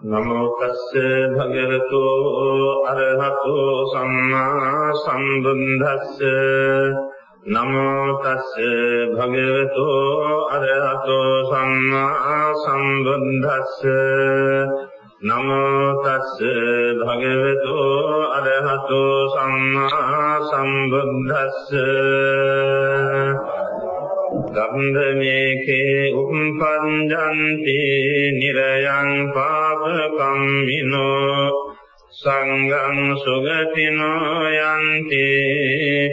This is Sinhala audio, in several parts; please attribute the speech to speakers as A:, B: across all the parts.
A: නමෝ තස්ස භගවතු අරහතෝ සම්මා සම්බුද්දස්ස. නමෝ තස්ස භගවතු අරහතෝ සම්මා සම්බුද්දස්ස. නමෝ තස්ස භගවතු අරහතෝ සම්මා සම්බුද්දස්ස. ගන්ධමේකේ උප්පංජන්ති නිරයං පාපකම්මිනෝ සංඝං සුගතිනෝ යන්ති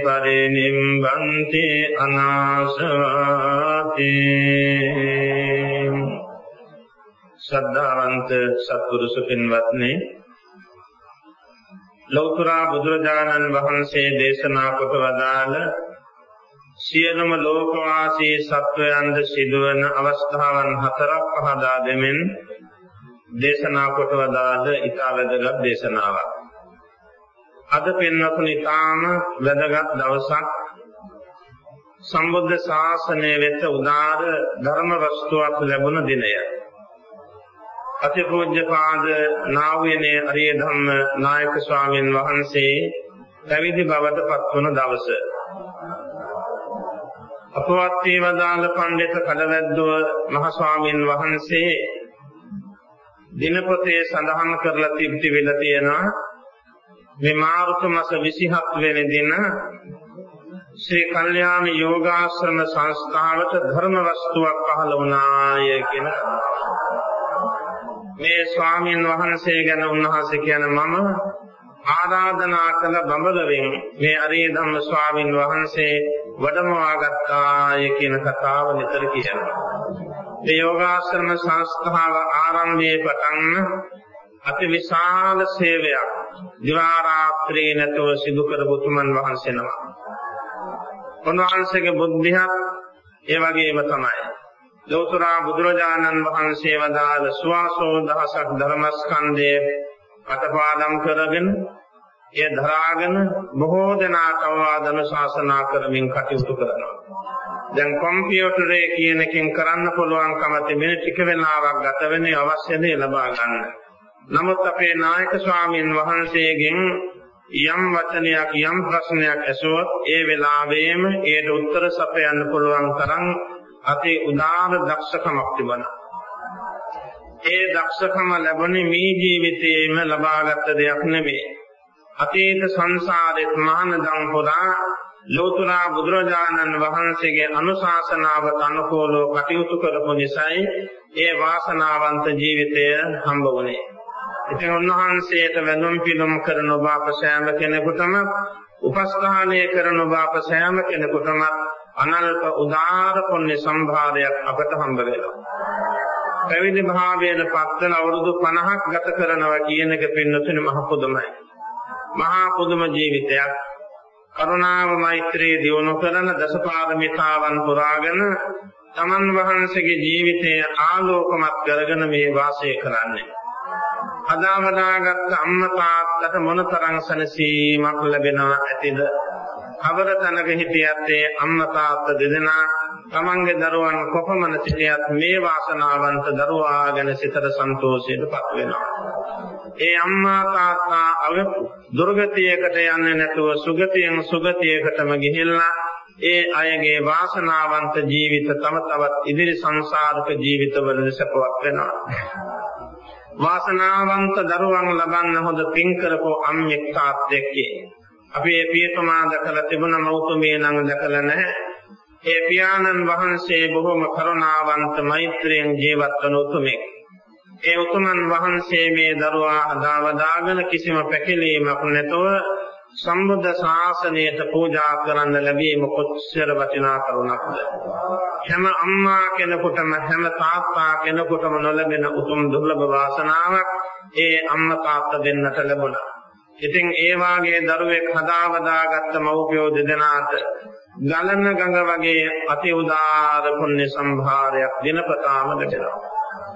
A: පරිනිම්බන්ති අනාසවාති ශ්‍රද්ධාවන්ත සත්පුරුෂ පින්වත්නි ලෞතර බුදුරජාණන් වහන්සේ දේශනා කොට වදාළ සියලුම ලෝකවාසී සත්වයන්ද සිදුවන අවස්ථාවන් හතරක් පහදා දෙමින් දේශනා කොට වදාළ ඊටා වැදගත් දේශනාවක්. අද පෙන්වතුනි තාම වැදගත් දවසක් සම්බුද්ධ ශාසනය වෙත උදාර ධර්ම වස්තුවක් ලැබුණ දිනය. අතිපූජ්‍යපාද නා වූනේ අරිය ධම්ම නායක ස්වාමීන් වහන්සේ පැවිදි බවට පත්වන දවසේ අපවත් වේවදාල පඬිත කඩවැද්දුව මහ ස්වාමීන් වහන්සේ දිනපොතේ සඳහන් කරලා තිබිලා තියෙනවා මේ මාර්ග මාස 27 වෙනි දින ශ්‍රී කල්යාණ යෝගාශ්‍රම සංස්ථාවට ධර්ම වස්තුවක් පහළ වුණාය කියන මේ ස්වාමීන් වහන්සේ ගැන උන්වහන්සේ කියන මම ආරාධනා කළ බඹලවෙන් මේ අරිය ධම්ම ස්වාමීන් වහන්සේ වඩමවා ගත්තාය කියන කතාව නිතර කියනවා. මේ යෝගාශ්‍රම සංස්ථාව ආරම්භයේ පටන් අති විශාල සේවයක් දිවා රාත්‍රී නැතව සිදු කරපු තුමන් වහන්සේ නම. උන්වහන්සේගේ බුද්ධියත් ඒ වගේම තමයි. ලෞතර බුදුරජාණන් වහන්සේ වදාළ සුවාසෝ දහසක් ධර්මස්කන්ධයේ අතපාදම් කරගෙන එය දරාගෙන බොහෝ දෙනාට අවවාදන ශාසනා කරමින් කටයුතු කරනවා. දැන් කම්පියුටරේ කියන එකෙන් කරන්න පුළුවන්කම තිබෙන ටික වෙලාවක් ගත වෙන්නේ අවශ්‍ය දේ ලබා ගන්න. නමුත් අපේ නායක ස්වාමීන් වහන්සේගෙන් යම් වචනයක් යම් ප්‍රශ්නයක් ඇසුවොත් ඒ වෙලාවෙම ඒට උත්තර සපයන්න පුළුවන් තරම් අති උදාර දක්ෂකමක් තිබුණා. ඒ දක්ෂකම ලැබුණේ මේ ජීවිතයේම ලබාගත් දෙයක් නෙමෙයි. අතීත සංසාරෙත් මහානදම් පුරා ලෝතර බුදුරජාණන් වහන්සේගේ අනුශාසනාවට අනුකූලව කටයුතු කරපු නිසායි ඒ වාසනාවන්ත ජීවිතය හම්බ වුණේ. ඉතින් උන්වහන්සේට වැඳුම් පිළුම් කරන ඔබ අප සෑම කෙනෙකුටම උපස්ථානය කරන ඔබ අප සෑම කෙනෙකුටම අනල්ප උදාර පුණ්‍ය සම්භාරයක් අපට හම්බ වෙනවා. පැවිදි භාවයට පත්වන අවුරුදු 50ක් ගත කරනවා කියන එක පින්නතුනේ මහ පුදුමයි. මහා පුදුම ජීවිතයක් කරුණාව මෛත්‍රී දියුණු කරන දසපාරමිතාවන් පුරාගෙන තමන් වහන්සේගේ ජීවිතය ආලෝකමත් කරගෙන මේ වාසය කරන්නේ. අදාවදාගත් අම්මා තාත්තට මොනතරම් සැනසීමක් ලැබෙනවා ඇතිද? කවර තැනක හිටියත් ඒ අම්මා තාත්තා දෙදෙනා තමන්ගේ දරුවන් කොපමණ සිටියත් මේ වාසනාවන්ත දරුවා ගැන සිතට සන්තෝෂයටපත් වෙනවා. ඒ අම්මා තාත්තා අව දුර්ගතියකට යන්නේ නැතුව සුගතියෙන් සුගතියකටම ගිහිල්ලා ඒ අයගේ වාසනාවන්ත ජීවිත තම තවත් ඉදිරි සංසාරික ජීවිතවල සපවත් වෙනවා. වාසනාවන්ත දරුවන් ලබන්න හොඳ පින් කරපු අම්මෙක් තාත්තෙක්ගේ අපි මේ පියතුමා දැකලා තිබුණ මෞතුමිය නම් දැකලා නැහැ. ඒ පියාණන් වහන්සේ බොහොම කරුණාවන්ත මෛත්‍රියෙන් ජීවත් වන උතුමෙක්. ඒ උතුමන් වහන්සේ මේ දරුවා අදාවදාගෙන කිසිම පැකිලීමක් නැතව සම්බුද්ධ ශාසනයට පූජා කරන්න ලැබීම කොච්චර වටිනා කරුණක්ද හැම අම්මා කෙනෙකුටම හැම තාත්තා කෙනෙකුටම නොලැබෙන උතුම් දුර්ලභ වාසනාවක් ඒ අම්මා තාත්තා දෙන්නට ලැබුණා ඉතින් ඒ වාගේ දරුවෙක් හදාවදාගත්ත මව්පියෝ දෙදෙනාට ගලන ගඟ වගේ අති උදාර පුණ්‍ය සම්භාරයක් දිනපතාම ලැබෙනවා.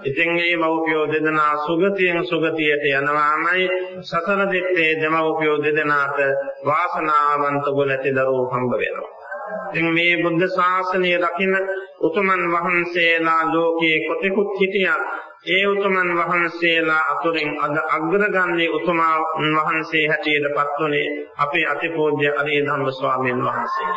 A: ඉතින් මේ මව්පියෝ දෙදෙනා සුගතියෙන් සුගතියට යනවාමයි සතර දෙත්තේ දෙමව්පියෝ දෙදෙනාට වාසනාවන්ත ගුණ ඇති දරුවෝ හම්බ වෙනවා. ඉතින් මේ බුද්ධ ශාසනය රකින්න උතුමන් වහන්සේලා ලෝකයේ කොතෙකුත් හිටියත් ඒ උතුමන් වහන්සේලා අතුරින් අද අග්‍රගන්නේ උතුමා වහන්සේ හැටියට පත්වනේ අපේ අතිපූජ්‍ය අරිය ධම්ම ස්වාමීන් වහන්සේ.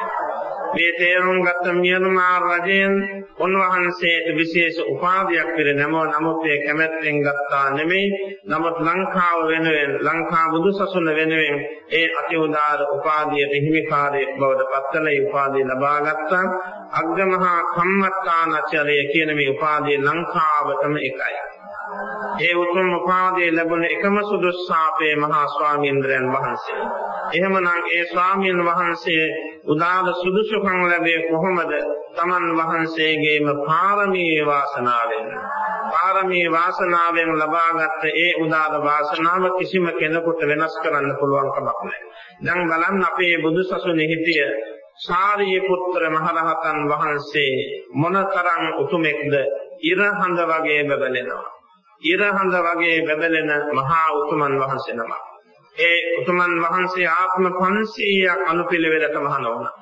A: මේ තේරුම් ගත්ත මියන්මාර් රජයෙන් උන්වහන්සේට විශේෂ උපාධියක් පිළිනමව නමුත් ඒ කැමැත්තෙන් ගත්තා නෙමෙයි. නමුත් ලංකාව වෙනුවෙන් ලංකා බුදුසසුන වෙනුවෙන් ඒ අති උදාර උපාධියට හිමිකාරයෙක් බවට පත්වන ඒ උපාධිය ලබා ගත්තා. අග්ගමහා කම්මත්තානචරය කියන මේ උපාධිය ලංකාවටම එකයි. ඒ උතුම් උපාධිය ලැබුණ එකම සුදුස්සාපේ මහා ස්වාමීන්ද්‍රයන් වහන්සේ. එහෙමනම් ඒ ස්වාමීන් වහන්සේ උදාද සුදුසුකම් ලැබේ කොහොමද? තමන් වහන්සේගේම පාරමී වාසනාවෙන්. පාරමී වාසනාවෙන් ලබාගත් ඒ උදාද වාසනාව කිසිම කෙනෙකුට වෙනස් කරන්න පුළුවන් කමක් නැහැ. දැන් බලන්න අපේ බුදුසසුනේ හිටිය සාරිය පුත්‍ර මහරහතන් වහන්සේ මොනතරම් උතුමෙක්ද ඉරහඳ වගේ බබලෙනවා. ඉරහඳ වගේ බබලෙන මහා උතුමන් වහන්සේ නමක්. ඒ උතුමන් වහන්සේ ආත්ම 500ක් අනුපිළිවෙලට මහණ වුණා.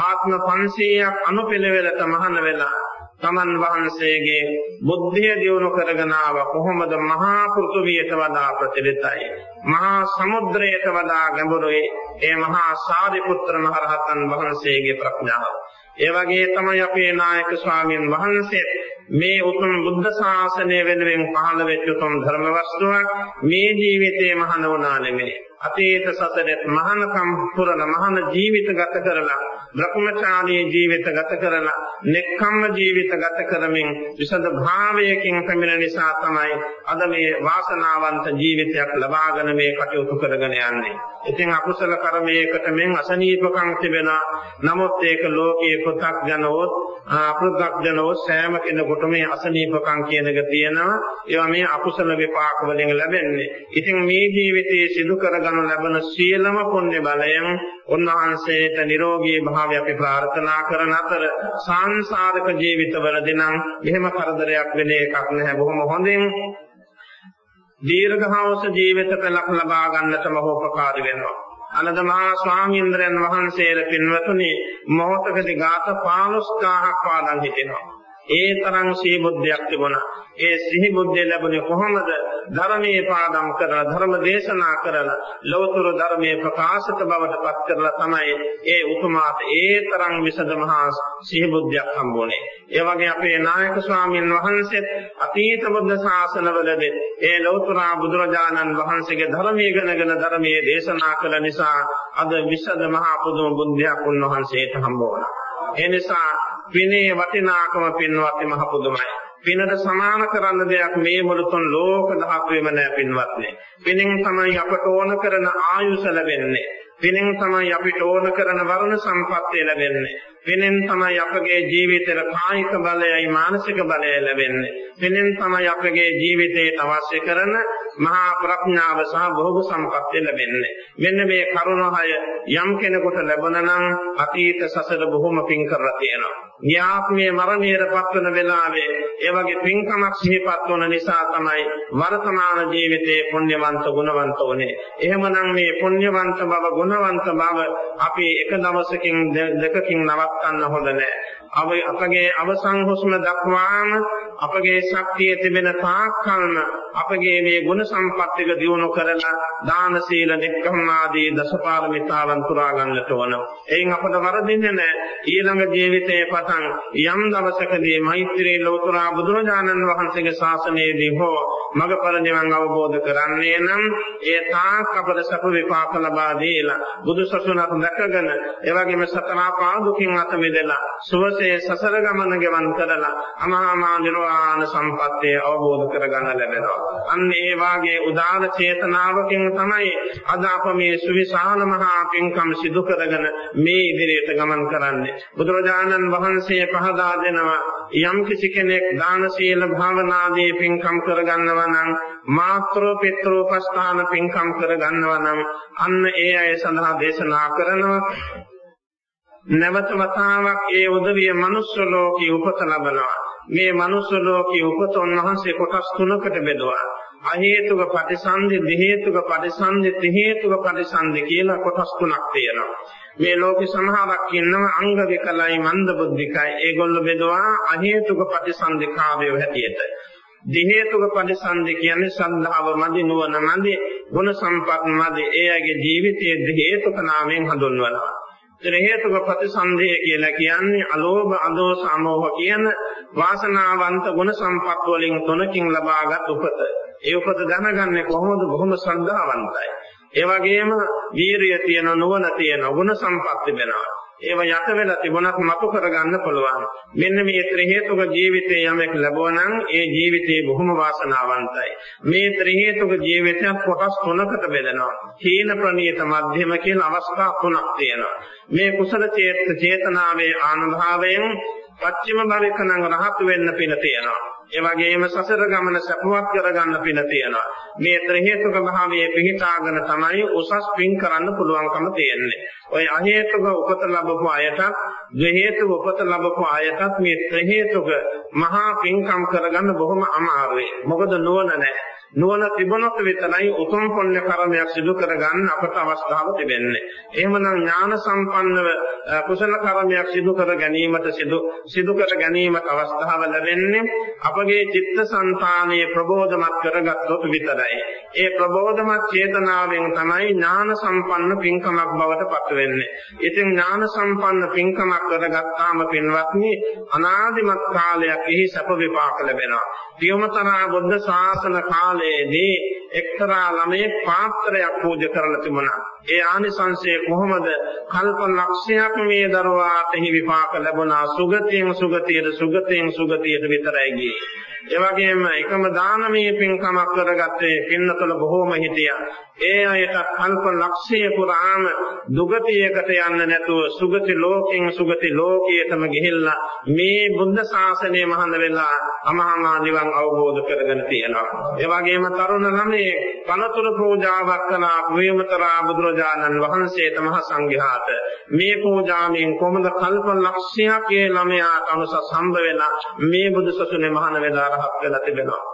A: ආත්ම 500ක් අනුපිළිවෙලට මහණ වෙලා තමන් වහන්සේගේ බුද්ධිය දියුණු කරගෙන ආව කොහොමද මහා පෘථුවියට වඩා ප්‍රතිවිතයි මහා සමුද්‍රයට වඩා ගැඹුරුයි ඒ මහා සාරිපුත්‍ර මහරහතන් වහන්සේගේ ප්‍රඥාව ඒ වගේ තමයි අපේ නායක ස්වාමීන් වහන්සේ මේ උතුම් බුද්ධ ශාසනය වෙනුවෙන් පහළ වෙච්ච උතුම් ධර්ම වස්තුවක් මේ ජීවිතේ මහාන වුණා නෙමෙයි. අතීත සසරෙත් මහානකම් පුරන මහාන ජීවිත ගත කරලා බ්‍රහ්මචාරී ජීවිත ගත කරලා නෙක්ඛම්ම ජීවිත ගත කරමින් විසඳ භාවයකින් පැමිණ නිසා තමයි අද මේ වාසනාවන්ත ජීවිතයක් ලබාගෙන මේ කටයුතු කරගෙන යන්නේ. ඉතින් අකුසල කර්මයකට මෙන් අසනීපකම් තිබෙනවා. නමුත් ඒක ලෝකයේ පු탁 ජනවොත් අපෘග්ජනෝ සෑම කෙනෙකුටම මේ අසනීපකම් කියන එක තියෙනවා. ඒවා මේ අකුසල විපාක වලින් ලැබෙන්නේ. ඉතින් මේ ජීවිතයේ සිදු කරගනු ලබන සියලුම පුණ්‍ය බලයෙන් උන්වහන්සේට නිරෝගී භාවය අපි ප්‍රාර්ථනා කරන අතර සංසාරික ජීවිතවලදී නම් එහෙම කරදරයක් වෙන එකක් නැහැ. බොහොම හොඳින් දීර්ඝාස ජීවිතක ලබා ගන්නටම උපකාරී වෙනවා. අනද මහා ස්වාමීන්ද්‍රයන් වහන්සේලා පින්වතුනි මොහොතකදී ගාත 15000ක් පාදන් හිටිනවා. ඒ තරම් සී බුද්ධියක් තිබුණා. ඒ සිහි බුද්ධිය ලැබුණේ කොහොමද? ධර්මයේ පාදම් කරලා ධර්ම දේශනා කරලා ලෞතර ධර්මයේ ප්‍රකාශක බවට පත් කරලා තමයි ඒ උතුමාට ඒ තරම් විසද මහා සිහි බුද්ධියක් හම්බුනේ. ඒ වගේ අපේ නායක ස්වාමීන් වහන්සේත් අතීත බුද්ධ ශාසනවලදී ඒ ලෞතර බුදුරජාණන් වහන්සේගේ ධර්මයේ ඉගෙනගෙන ධර්මයේ දේශනා කළ නිසා අද විසද මහා පුදුම බුද්ධියක් උන්වහන්සේට හම්බ වුණා. ඒ නිසා විනේ වටිනාකම පින්වත්නි මහ පුදුමයි. පිනට සමාන කරන්න දෙයක් මේ මුළුතුන් ලෝක ධාතුවේම නැහැ පින්වත්නි. පිනෙන් තමයි අපට ඕන කරන ආයුෂ ලැබෙන්නේ. පිනෙන් තමයි අපිට ඕන කරන වර්ණ සම්පත්තිය ලැබෙන්නේ. පිනෙන් තමයි අපගේ ජීවිතේට කායික බලයයි මානසික බලයයි ලැබෙන්නේ. පිනෙන් තමයි අපගේ ජීවිතයට අවශ්‍ය කරන මහා ප්‍රඥාව සහ භෝග සම්පත්තිය ලැබෙන්නේ. මෙන්න මේ කරුණ හය යම් කෙනෙකුට ලැබුණා නම් අතීත සසර බොහොම පින් කරලා තියෙනවා. ඥාත්මයේ මරණයට පත්වන වෙලාවේ ඒ වගේ පින්කමක් සිහිපත් වන නිසා තමයි වර්තමාන ජීවිතයේ පුණ්‍යවන්ත ගුණවන්ත වුනේ. එහෙමනම් මේ පුණ්‍යවන්ත බව ගුණවන්ත බව අපි එක දවසකින් දෙකකින් නවත්තන්න හොඳ නැහැ. අපගේ අවසන් හුස්ම දක්වාම අපගේ ශක්තිය තිබෙන තාක්කල්ම අපගේ මේ ගුණ සම්පත්තික දියුණු කරලා දාන සීල නික්කම් ආදී දසපාරමිතාවන් පුරා ගන්නට ඕන. එයින් අපට වරදින්නේ නැහැ. ඊළඟ ජීවිතයේ පටන් යම් දවසකදී මෛත්‍රී ලෝතර බුදුරජාණන් වහන්සේගේ ශාසනයේදී හෝ මගපල නිවන් අවබෝධ කරන්නේ නම් ඒ තාක් අපට සප විපාක ලබා දීලා බුදු සසුනක් දැකගෙන එවැගේම සතර පාදුකින් අත මිදලා සුවසේ සසර ගමන ගෙවන් කරලා අමහා නිර්වාණ සම්පත්තිය අවබෝධ කරගන්න ලැබෙනවා. අන්න ඒ වාගේ උදාන චේතනාවකින් තමයි අද අප මේ සුවිශාල මහා පින්කම් සිදු කරගෙන මේ ඉදිරියට ගමන් කරන්නේ. බුදුරජාණන් වහන්සේ පහදා දෙනවා යම් කිසි කෙනෙක් දාන සීල භාවනාදී පින්කම් කරගන්නවා නම් මාත්‍ර පිත්‍රෝපස්ථාන පින්කම් කරගන්නවා නම් අන්න ඒ අය සඳහා දේශනා කරනවා නැවත වතාවක් ඒ උදවිය මනුස්ස ලෝකේ උපත ලබනවා. මේ මනුස්ස ලෝකේ උපත උන්වහන්සේ කොටස් තුනකට බෙදුවා. අහේතුක ප්‍රතිසන්දි, දෙහේතුක ප්‍රතිසන්දි, ත්‍රිහේතුක ප්‍රතිසන්දි කියලා කොටස් තුනක් තියෙනවා. මේ ලෝකේ සමහරක් ඉන්නවා අංග විකලයි මන්ද බුද්ධිකයි. ඒගොල්ලෝ බෙදුවා අහේතුක ප්‍රතිසන්දි කාර්යය හැටියට. දී හේතුක පරිසන්දි කියන්නේ සද්ධාව මදි නුවණ මදි ගුණ සම්පත් මදි ඒ අයගේ ජීවිතයේ දී හේතුක නාමයෙන් හඳුන්වනවා. ත්‍රි හේතුක ප්‍රතිසන්දය කියලා කියන්නේ අලෝභ අදෝස අමෝහ කියන වාසනාවන්ත ගුණ සම්පත් වලින් තුනකින් ලබාගත් උපත. ඒ උපත දැනගන්නේ කොහොමද? බොහොම ශ්‍රද්ධාවන්තයි. ඒ වගේම වීරිය තියෙන නුවණ තියෙන ගුණ සම්පත් තිබෙනවා. ඒව යට වෙලා තිබුණත් මතු කරගන්න පුළුවන්. මෙන්න මේ ත්‍රි හේතුක ජීවිතයේ යමෙක් ලැබුවා නම් ඒ ජීවිතේ බොහොම වාසනාවන්තයි. මේ ත්‍රි හේතුක ජීවිතය කොටස් තුනකට බෙදෙනවා. හීන ප්‍රනීත මධ්‍යම කියලා අවස්ථා තුනක් තියෙනවා. මේ කුසල චේතනාවේ ආනුභාවයෙන් පච්චිම භවික නම් රහත් වෙන්න පින තියෙනවා. ඒ වගේම සසර ගමන සපවත් කරගන්න පින තියෙනවා. මේ ත්‍රි හේතුක භාවයේ පිහිටාගෙන තමයි උසස් පින් කරන්න පුළුවන්කම තියෙන්නේ. ඔය අ හේතුක උපත ලැබපු අයටත්, ද්වි හේතුක උපත ලැබපු අයටත් මේ ත්‍රි හේතුක මහා පින්කම් කරගන්න බොහොම අමාරුයි. මොකද නුවණ නැහැ. නුවණ තිබුණොත් විතරයි උතුම් පුණ්‍ය කර්මයක් සිදු කරගන්න අපට අවස්ථාව තිබෙන්නේ. එහෙමනම් ඥාන සම්පන්නව කුසල කර්මයක් සිදු කර ගැනීමට සිදු සිදු කර ගැනීමට අවස්ථාව ලැබෙන්නේ අපගේ චිත්තසංතානයේ ප්‍රබෝධමත් කරගත්තොත් විතරයි. ඒ ප්‍රබෝධමත් චේතනාවෙන් තමයි ඥාන සම්පන්න පින්කමක් බවට පත් වෙන්නේ. ඉතින් ඥාන සම්පන්න පින්කමක් කරගත්තාම පින්වත්නි අනාදිමත් කාලයක් එහි සැප විපාක ලැබෙනවා. පියමතරා බුද්ධ ශාසන කාලයේදී එක්තරා ළමයෙක් පාත්‍රයක් පූජා කරලා තිබුණා. ඒ ආනිසංසය කොහොමද? කල්ප ලක්ෂයක් මේ දරුවාට හි විපාක ලැබුණා. සුගතියෙන් සුගතියට සුගතියෙන් සුගතියට විතරයි ගියේ. ඒ වගේම එකම දානමය පින්කමක් කරගත්තේ පින්නතල බොහෝම හිටියා. ඒ අයට කල්ප ලක්ෂය පුරාම දුගතියකට යන්න නැතුව සුගති ලෝකෙන් සුගති ලෝකයටම ගිහිල්ලා මේ බුද්ධ ශාසනය මහාන වෙලා අමහා නිවන් අවබෝධ කරගෙන තියෙනවා. ඒ වගේම තරුණ ළමයේ පනතුරු පූජාවක් කළා ප්‍රේමතරා බුදුරජාණන් වහන්සේට මහ සංඝයාට මේ පූජාවෙන් කොමද කල්ප ලක්ෂයක් ඒ ළමයාට අනුසස් හම්බ වෙලා මේ බුදු සසුනේ මහාන වෙලා රහත් වෙලා තිබෙනවා.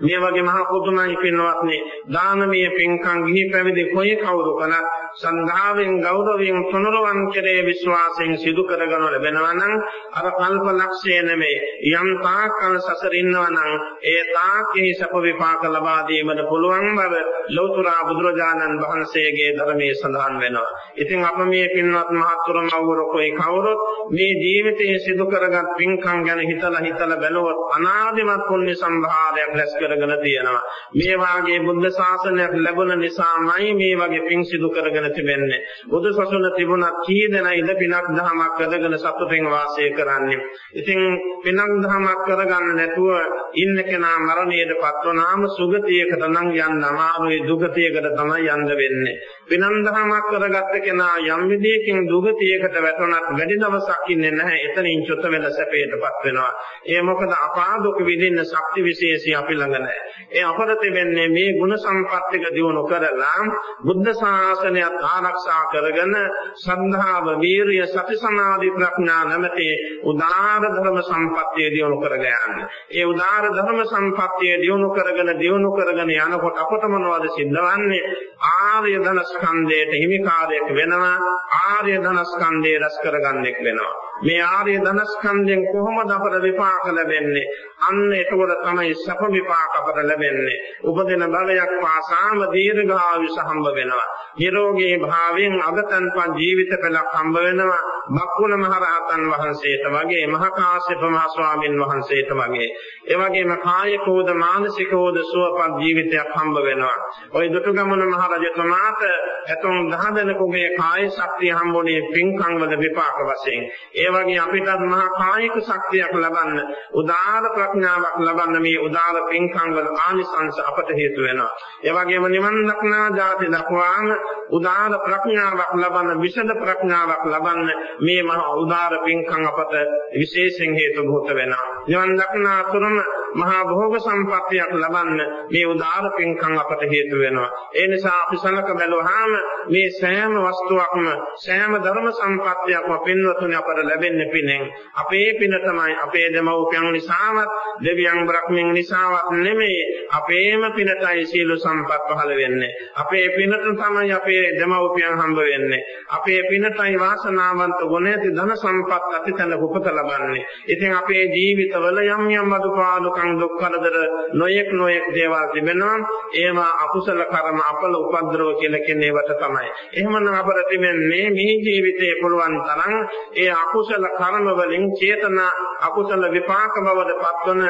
A: මේ වගේ මහා පුදුමයි පින්වත්නි දානමය පින්කම් ගිහි පැවිදි කොයි කවුරු කළත් සන්ධාවෙන් ගෞරවයෙන් තුනුරුවන් කෙරේ විශ්වාසයෙන් සිදු කරගනු ලැබෙනවා නම් අර කල්ප ලක්ෂය නෙමේ යම් තාකල් සසර ඉන්නවා නම් ඒ තාකෙහි සප විපාක ලබා දීමට පුළුවන් බව ලෞතුරා බුදුරජාණන් වහන්සේගේ ධර්මයේ සඳහන් වෙනවා. ඉතින් අප මේ පින්වත් මහත්තුරුම අවුරු කොයි කවුරුත් මේ ජීවිතයේ සිදු කරගත් පින්කම් ගැන හිතලා හිතලා බැලුවොත් අනාදිමත් පුණ්‍ය සම්භාරයක් රැස් කරගෙන තියෙනවා. මේ වාගේ බුද්ධ ශාසනයක් ලැබුණ නිසාමයි මේ වගේ පින් සිදු කරගෙන තිබෙන්නේ. බුදු සසුන තිබුණත් කී දෙනයිද පිනක් දහමක් කරගෙන සතුටින් වාසය කරන්නේ. ඉතින් පිනක් දහමක් කරගන්න නැතුව ඉන්න කෙනා මරණයටපත් වුණාම සුගතියකට නම් යන්න අමාරුයි දුගතියකට තමයි යන්න වෙන්නේ. පිනක් දහමක් කරගත්ත කෙනා යම් විදියකින් දුගතියකට වැටුණත් වැඩි දවසක් ඉන්නේ නැහැ. එතනින් චොත වෙන සැපයටපත් වෙනවා. ඒ මොකද අපාදුක විදින්න ශක්ති විශේෂي අපි ළඟ නැහැ. ඒ අපර තිබෙන්නේ මේ ගුණ සම්පත්තික දිනු කරලා බුද්ධ ශාසනයත් ආරක්ෂා කරගෙන සද්ධාව, වීරිය, සති සමාධි ප්‍රඥා නැමැති උදාාර ධර්ම සම්පත්තිය දිනු කරගෙන ඒ උදාාර ධර්ම සම්පත්තිය දිනු කරගෙන දිනු කරගෙන යනකොට අපට මොනවද සිද්ධවන්නේ? ආර්ය ධන ස්කන්ධයට හිමිකාරයක් වෙනවා. ආර්ය ධන ස්කන්ධය රැස් කරගන්නෙක් වෙනවා. මේ ආර්ය ධන ස්කන්ධයෙන් කොහොමද අපට විපාක ලැබෙන්නේ? අන්න එතකොට තමයි සැප විපාක අපට ලැබෙන්නේ. උපදින භවයක් පාසාම දීර්ඝායුෂ හම්බ වෙනවා. නිරෝගී භාවයෙන් අගතන්පත් ජීවිත පෙළක් හම්බ වෙනවා. බක්කුණ මහරහතන් වහන්සේට වගේ මහ කාශ්‍යප මහ ස්වාමින් වහන්සේට වගේ. ඒ වගේම කායිකෝද මානසිකෝද සුවපත් ජීවිතයක් හම්බ වෙනවා. ওই දුටුගැමුණු මහ රජතුමාට එතුන් දහ දෙනෙකුගේ කාය ශක්තිය හම්බුනේ පින්කම් වල විපාක වශයෙන්. ඒ වගේ අපිටත් මහා කායික ශක්තියක් ලබන්න උදාාර ප්‍රඥාවක් ලබන්න මේ උදාාර පින්කම් වල ආනිසංස අපට හේතු වෙනවා. ඒ වගේම නිවන් දක්නා ජාති දක්වාම උදාාර ප්‍රඥාවක් ලබන්න විෂද ප්‍රඥාවක් ලබන්න මේ මහා උදාාර පින්කම් අපට විශේෂයෙන් හේතු භූත වෙනවා. නිවන් දක්නා තුරම මහා භෝග සම්පත්තියක් ලබන්න මේ උදාාර පින්කම් අපට හේතු වෙනවා. ඒ නිසා අපි සලක බැලුවාම මේ සෑම වස්තුවක්ම සෑම ධර්ම සම්පත්තියක්ම පින්වතුනි අපට ලැබෙන්නේ පිනෙන්. අපේ පින තමයි අපේ දෙමව්පියන් නිසාවත් දෙවියන් බ්‍රහ්මයන් නිසාවත් නෙමෙයි අපේම පිනටයි සීල සම්පත් පහළ වෙන්නේ. අපේ පිනට තමයි අපේ දෙමව්පියන් හම්බ වෙන්නේ. අපේ පිනටයි වාසනාවන්ත ගුණයති ධන සම්පත් අතිතන උපත ලබන්නේ. ඉතින් අපේ ජීවිතවල යම් යම් අදුපාඩුකම් සෝකං දුක් කරදර නොයෙක් නොයෙක් දේවල් තිබෙනවා. ඒවා අකුසල කර්ම අපල උපද්‍රව කියලා කියන ඒවට තමයි. එහෙමනම් අපට තිබෙන්නේ මේ ජීවිතයේ පුළුවන් තරම් ඒ අකුසල කර්ම වලින් චේතනා අකුසල විපාක බවට පත්වන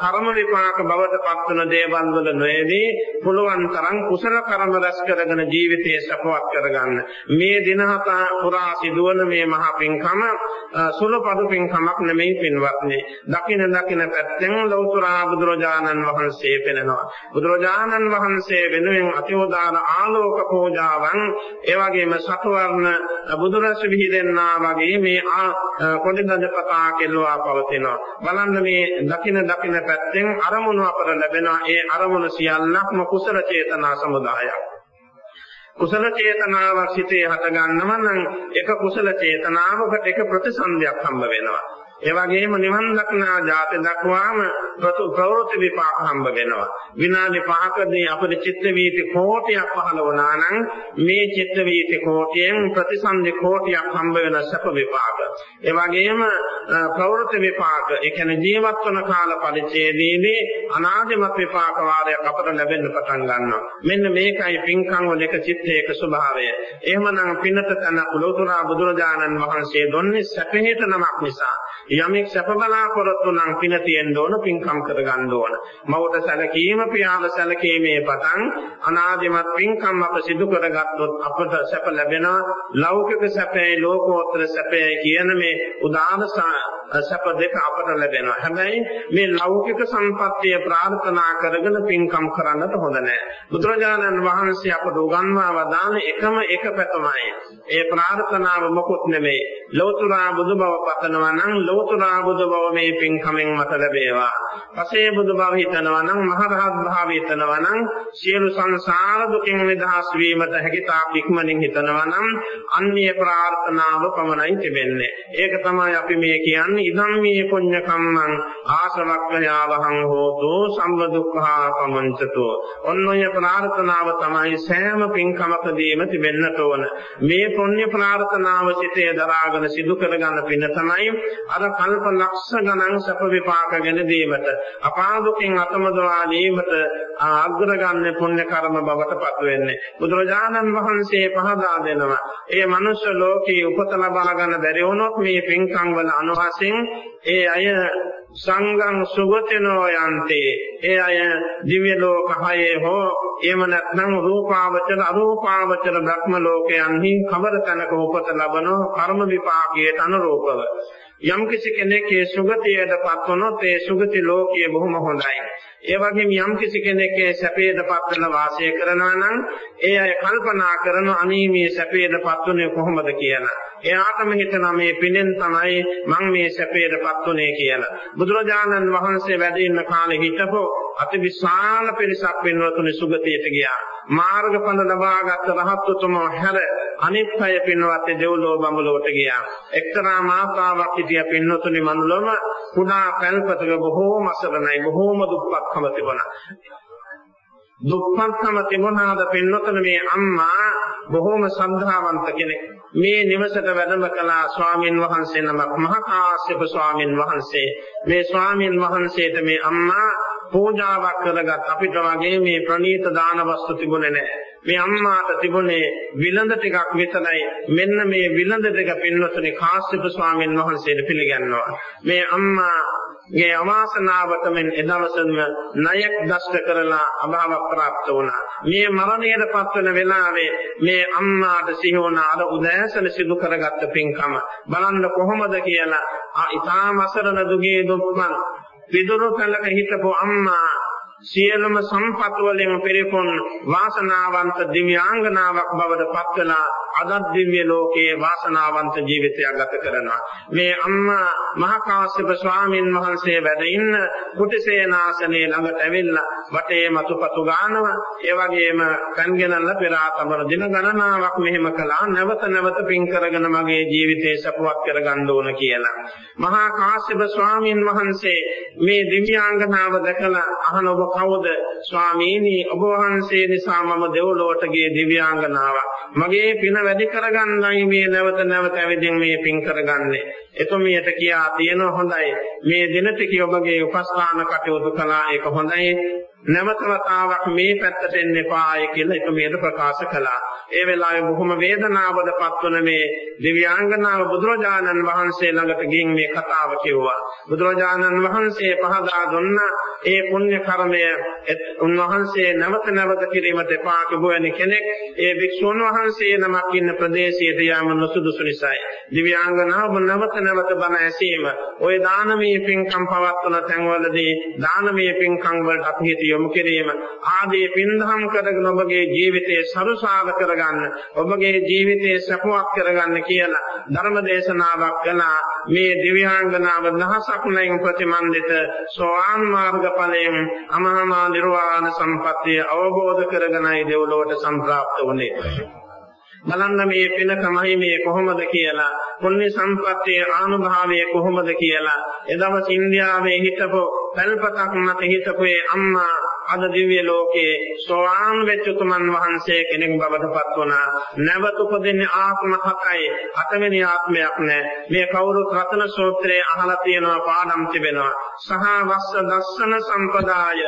A: කර්ම විපාක බවට පත්වන දේවල් වල නොයේදී පුළුවන් තරම් කුසල කර්ම රැස් කරගෙන ජීවිතයේ සපවත් කරගන්න. මේ දින හත පුරා සිදුවන මේ මහ පින්කම සුලපදු පින්කමක් නෙමෙයි පින්වත්නි. දකින දකින පැත්තෙන් ලෞතර බුදුරජාණන් වහන්සේ පෙනෙනවා. බුදුරජාණන් වහන්සේ වෙනුවෙන් අතිෝදාන ආලෝක පූජාවන් ඒ වගේම සතවර්ණ බුදුරස විහිදෙන්නා වගේ මේ කොණ්ඩඤ්ඤ පතා කෙල්ලවා පවතිනවා. බලන්න මේ දකින දකින පැත්තෙන් අරමුණු අපර ලැබෙනවා ඒ අරමුණ සියල්ලක්ම කුසල චේතනා සමුදායක්. කුසල චේතනාවක් සිතේ හට ගන්නව නම් එක කුසල චේතනාවකට එක ප්‍රතිසන්දියක් හම්බ වෙනවා. ඒ වගේම නිවන් දක්නා ජාති දක්වාම ප්‍රවෘත්ති විපාක හම්බ වෙනවා. විනාඩි 5කදී අපේ චිත්ත වීති කෝටියක් පහළ වුණා නම් මේ චිත්ත වීති කෝටියෙන් ප්‍රතිසන්දි කෝටියක් හම්බ වෙන සැප විපාක. ඒ වගේම ප්‍රවෘත්ති විපාක, ඒ කියන්නේ ජීවත් වන කාල පරිච්ඡේදයේදී අනාදිමත් විපාක වාරයක් අපට ලැබෙන්න පටන් ගන්නවා. මෙන්න මේකයි පින්කම් වල එක චිත්තයක ස්වභාවය. එහෙමනම් පින්නත තන උලෝතුරා බුදුරජාණන් වහන්සේ දුන්නේ සැපහේත නමක් නිසා යමෙක් සැප බලාපොරොත්තු නම් පින තියෙන්න ඕන පින්කම් කරගන්න ඕන. මවට සැලකීම පියාල සැලකීමේ පටන් අනාදිමත් පින්කම් අප සිදු කරගත්තොත් අපට සැප ලැබෙනවා. ලෞකික සැපේ ලෝකෝත්තර සැපේ කියන මේ උදාන සැප දෙක අපට ලැබෙනවා. හැබැයි මේ ලෞකික සම්පත්තිය ප්‍රාර්ථනා කරගෙන පින්කම් කරන්නට හොඳ නැහැ. බුදුරජාණන් වහන්සේ අපට උගන්වා වදාළ එකම එක පැතමයි. ඒ ප්‍රාර්ථනාව මොකුත් නෙමෙයි. ලෞතර බුදු බව පතනවා නම් ලෞතර බුදු බව මේ පින්කමෙන් මත ලැබේවා. පසේ බුදු බව හිතනවා නම් මහරහත් භාවය හිතනවා නම් සියලු සංසාර දුකින් නිදහස් වීමට හැකි තාක් ඉක්මනින් හිතනවා නම් අන්‍ය ප්‍රාර්ථනාව පමණයි තිබෙන්නේ. ඒක තමයි අපි මේ කියන්නේ ඉදම් මේ පුඤ්ඤ කම්මං ආසවක්ඛයාවහං හෝතු සම්ම දුක්ඛා පමංචතෝ. ඔන්නෝය ප්‍රාර්ථනාව තමයි සෑම පින්කමකදීම තිබෙන්නට ඕන. මේ පුණ්‍ය ප්‍රාර්ථනාව සිතේ දරාගෙන සිදු කරගන්න පින තමයි අර කල්ප ලක්ෂ ගණන් සැප විපාක ගෙන දීමට අපාදුකින් අතමදවා දීමට අග්‍රගන්න පුණ්‍ය කර්ම බවට පත් වෙන්නේ. බුදුරජාණන් වහන්සේ පහදා දෙනවා ඒ මනුෂ්‍ය ලෝකේ උපත ලබා ගන්න බැරි වුණොත් මේ පින්කම් වල අනුහසින් ඒ අය සංගම් සුගතිනෝ යන්තේ. ඒ අය දිව්‍ය ලෝක හයේ හෝ එහෙම නැත්නම් රූපාවචර අරූපාවචර බ්‍රහ්ම ලෝකයන්හි කවර තැනක උපත ලබනෝ? කර්ම විපාකයට අනුරූපව යම් කිසි කෙනෙක් ඒ සුගතියටපත් වුණොත් ඒ සුගති ලෝකය බොහොම හොඳයි. ඒ වගේම යම් කිසි කෙනෙක් ඒ සැපේටපත් වෙන වාසය කරනවා නම් ඒ අය කල්පනා කරන අනීමේ සැපේටපත් උනේ කොහොමද කියලා. එයාටම හිතනවා මේ පිනෙන් තමයි මං මේ සැපේටපත් උනේ කියලා. බුදුරජාණන් වහන්සේ වැඩ ඉන්න කාලේ හිටපො අති විශාල පිරිසක් වෙනවතුනේ සුගතියට ගියා. මාර්ගඵල ලබාගත් රහත් උතුමෝ හැර අනිත් අය පින්වත් දෙව්ලොව බඹලොවට ගියා. එක්තරා මාතාවක් හිටිය පින්වතුනි මනුලොම කුඩා කල්පතක බොහෝම අසරණයි බොහෝම දුප්පත්කම තිබුණා. දුප්පත්කම තිබුණාද පින්වතුනි මේ අම්මා බොහෝම ශ්‍රද්ධාවන්ත කෙනෙක්. මේ නිවසට වැඩම කළා ස්වාමින් වහන්සේ නමක් මහා කාශ්‍යප ස්වාමින් වහන්සේ. මේ ස්වාමින් වහන්සේට මේ අම්මා පූජාවක් කරගත් අපිට වගේ මේ ප්‍රණීත දාන වස්තු තිබුණේ නැහැ. මේ අම්මාට තිබුණේ විලඳ ටිකක් විතරයි. මෙන්න මේ විලඳ ටික පින්වතුනි කාශ්‍යප ස්වාමීන් වහන්සේට පිළිගන්නවා. මේ අම්මා ගේ අවාසනාවට මෙන් එදවසම ණයක් දෂ්ට කරලා අභාව ප්‍රාප්ත වුණා. මේ මරණයට පත්වන වෙලාවේ මේ අම්මාට සිහි වුණ අර උදෑසන සිදු කරගත්ත පින්කම බලන්න කොහොමද කියලා ආ ඊටාම අසරණ දුගේ දුක්මන් විදුරු කලක හිටපු අම්මා සියලුම සම්පත් වලින් පෙරපොන් වාසනාවන්ත දිව්‍යාංගනාවක් බවට පත් වෙලා අදත් දිව්‍ය ලෝකයේ වාසනාවන්ත ජීවිතයක් ගත කරනවා. මේ අම්මා මහා කාශ්‍යප ස්වාමීන් වහන්සේ වැඩ ඉන්න කුටිසේනාසනේ ළඟට ඇවිල්ලා වටේ මතුපතු ගානව. ඒ වගේම කන්ගෙනල්ලා පෙර ආතමන දින ගණනාවක් මෙහෙම කළා. නැවත නැවත පින් කරගෙන මගේ ජීවිතේ සපවත් කරගන්න ඕන කියලා. මහා කාශ්‍යප ස්වාමීන් වහන්සේ මේ දිව්‍යාංගනාව දැකලා අහන ඔබ කවුද? ස්වාමීනි ඔබ වහන්සේ නිසා මම දෙව්ලොවට ගියේ දිව්‍යාංගනාවක්. මගේ පින වැඩි කරගන්නයි මේ නැවත නැවත ඇවිදින් මේ පින් කරගන්නේ. එතුමියට කියා තියෙනවා හොඳයි. මේ දින ටික ඔබගේ උපස්ථාන කටයුතු කළා ඒක හොඳයි. නැවත වතාවක් මේ පැත්තට එන්න එපාය කියලා එතුමියට ප්‍රකාශ කළා. ඒ වෙලාවේ බොහොම වේදනාවද පත්වන මේ දිව්‍යාංගනාව බුදුරජාණන් වහන්සේ ළඟට ගිහින් මේ කතාව කිව්වා. බුදුරජාණන් වහන්සේ පහදා දුන්න ඒ පුණ්‍ය කර්මය උන්වහන්සේ නැවත නැවත කිරීමට එපා කිව්වනි කෙනෙක් ඒ භික්ෂුන් වහන්සේ නමක් ඉන්න ප්‍රදේශයට යාම නොසුදුසු නිසායි. දිව්‍යාංගනාව නැවත නැවත බණ ඇසීම, ওই දානමය පින්කම් පවත්වන තැන්වලදී දානමය පින්කම් වලට අපි යොමු කිරීම ආදී පින්දහම් කරගෙන ඔබගේ ජීවිතය සරුසාර කරගන්න, ඔබගේ ජීවිතය සපුවක් කරගන්න කියලා ධර්ම දේශනාවක් කළා. මේ දිව්‍යාංගනාව දහසක් නැයින් ප්‍රතිමන්දිත සෝවාන් මාර්ග ඵලයෙන් අමහා නිර්වාණ සම්පත්තිය අවබෝධ කරගෙනයි දෙව්ලොවට සම්ප්‍රාප්ත වුනේ. බලන්න මේ පින තමයි මේ කොහොමද කියලා. පුණ්‍ය සම්පත්තියේ ආනුභාවය කොහොමද කියලා. එදවස් ඉන්දියාවේ හිටපු පැල්පතක් මත හිටපු අම්මා අද දිව්‍ය ලෝකයේ සෝවාන් වෙච්ච තුමන් වහන්සේ කෙනෙක් බවට පත් වුණා. නැවත උපදින්නේ ආත්ම හතයි. අතවෙනි ආත්මයක් නෑ. මේ කවුරුත් රතන සූත්‍රයේ අහලා තියෙනවා පාඩම් තිබෙනවා. සහ වස්ස දස්සන සම්පදාය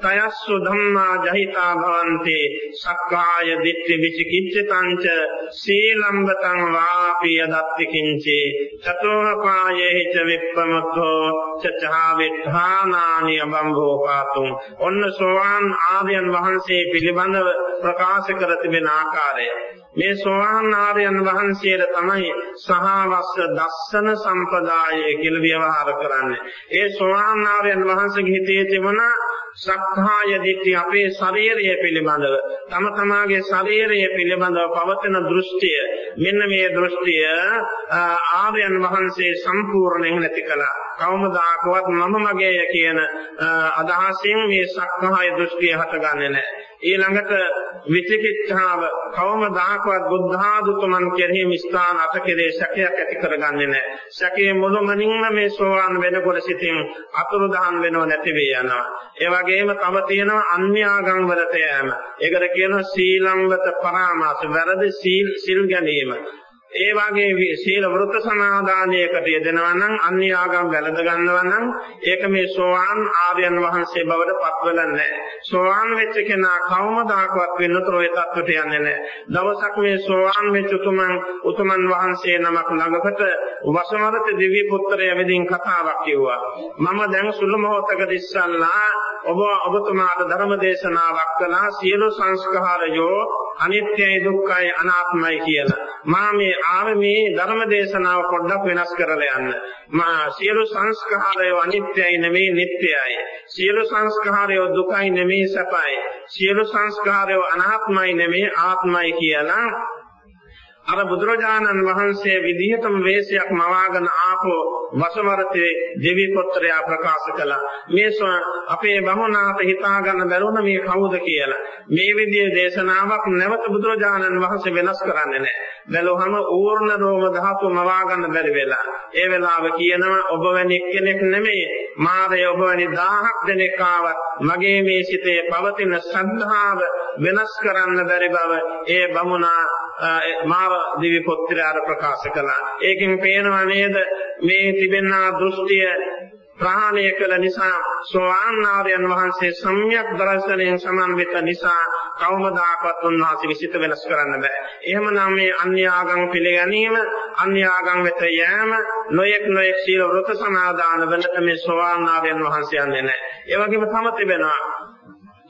A: තයස්සු ධම්මා ජහිතා භවන්ති සක්කාය දිට්ඨි විචිකිච්ඡතංච සීලම්බතං වාපි යදත්ති කිංචේ චතෝහ පායේ ච විප්පමතෝ චචහා විඨානානි අබම්භෝපාතුං ඔන්න සෝවාන් ආර්යයන් වහන්සේ පිළිබඳව ප්‍රකාශ කර තිබෙන ආකාරය. මේ සෝවාන් ආර්යයන් වහන්සේලා තමයි සහවස්ස දස්සන සම්පදාය කියලා ව්‍යවහාර කරන්නේ. ඒ සෝවාන් ආර්යයන් වහන්සේගේ හිතේ තිබුණ සක්කාය දිට්ඨිය අපේ ශරීරය පිළිබඳව තම තමාගේ ශරීරය පිළිබඳව පවතින දෘෂ්ටිය මෙන්න මේ දෘෂ්ටිය ආර්යයන් වහන්සේ සම්පූර්ණයෙන් නැති කළා. කවමදාකවත් මම මගේය කියන අදහසින් මේ සක්කාය දෘෂ්ටිය හටගන්නේ නැහැ. ඊළඟට විචිකිච්ඡාව කවමදාකවත් බුද්ධාදුතුමන් කෙරෙහි ස්ථාන අත කෙරේ සැකයක් ඇති කරගන්නේ නැහැ. සැකයේ මුළුමනින්ම මේ සෝවාන් වෙනකොට සිටින් අතුරුදහන් වෙනව නැති වේ යනවා. ඒ වගේම තව තියෙනවා අන්‍ය ආගම් වලට යෑම. ඒකට කියනවා සීලංගත පරාමාස වැරදි සීල් සිල් ගැනීම. ඒ වගේ සීල වෘත සමාදානයකට යෙදෙනවා නම් අන්‍ය ආගම් වැළඳ ගන්නවා නම් ඒක මේ සෝවාන් ආර්යයන් වහන්සේ බවට පත්වලා නැහැ. සෝවාන් වෙච්ච කෙනා කවමදාකවත් වෙන්නතර ඔය தත්වයට යන්නේ නැහැ. දවසක් මේ සෝවාන් වෙච්ච උතුමන් උතුමන් වහන්සේ නමක් ළඟකට වසමරත දිව්‍ය පුත්‍රය වෙදින් කතාවක් කිව්වා. මම දැන් සුළු මොහොතකට ඉස්සල්ලා ඔබ ඔබතුමාට ධර්ම දේශනාවක් කළා සියලු සංස්කාරයෝ අනිත්‍යයි දුක්ඛයි අනාත්මයි කියලා. මා මේ ආවේ මේ ධර්ම දේශනාව පොඩ්ඩක් වෙනස් කරලා යන්න. මා සියලු සංස්කාරය අනිත්‍යයි නෙමෙයි නිට්ටයයි. සියලු සංස්කාරය දුකයි නෙමෙයි සැපයි. සියලු සංස්කාරය අනාත්මයි නෙමෙයි ආත්මයි කියලා අර බුදුරජාණන් වහන්සේ විදිහටම වේශයක් මවාගෙන ආපෝ වසවරතේ දෙවි පුත්‍රයා ප්‍රකාශ කළා. මේ අපේ බමුණාට හිතා ගන්න බැරුණ මේ කවුද කියලා. මේ විදිහේ දේශනාවක් නැවත බුදුරජාණන් වහන්සේ වෙනස් කරන්නේ නැහැ. බැලුවහම ඌර්ණ රෝම ධාතු මවා ගන්න බැරි වෙලා. ඒ වෙලාව කියනවා ඔබ වැනි කෙනෙක් නෙමෙයි. මාරය ඔබ වැනි 1000ක් දෙනෙක් ආවත් මගේ මේ සිතේ පවතින ශ්‍රද්ධාව වෙනස් කරන්න බැරි බව ඒ බමුණා මාර දිව්‍ය පුත්‍රයාට ප්‍රකාශ කළා. ඒකෙන් පේනවා නේද මේ තිබෙනා දෘෂ්ටිය ප්‍රහාණය කළ නිසා සෝවාන් ආර්යයන් වහන්සේ සම්‍යක් දර්ශනයෙන් සමන්විත නිසා කවමදාකවත් උන්වහන්සේ විසිත වෙනස් කරන්න බෑ. එහෙමනම් මේ අන්‍ය ආගම් පිළිගැනීම, අන්‍ය ආගම් වෙත යෑම, නොයෙක් නොයෙක් සීල වෘත සමාදාන වෙනත මේ සෝවාන් ආර්යයන් වහන්සේ යන්නේ නැහැ. ඒ වගේම තම තිබෙනවා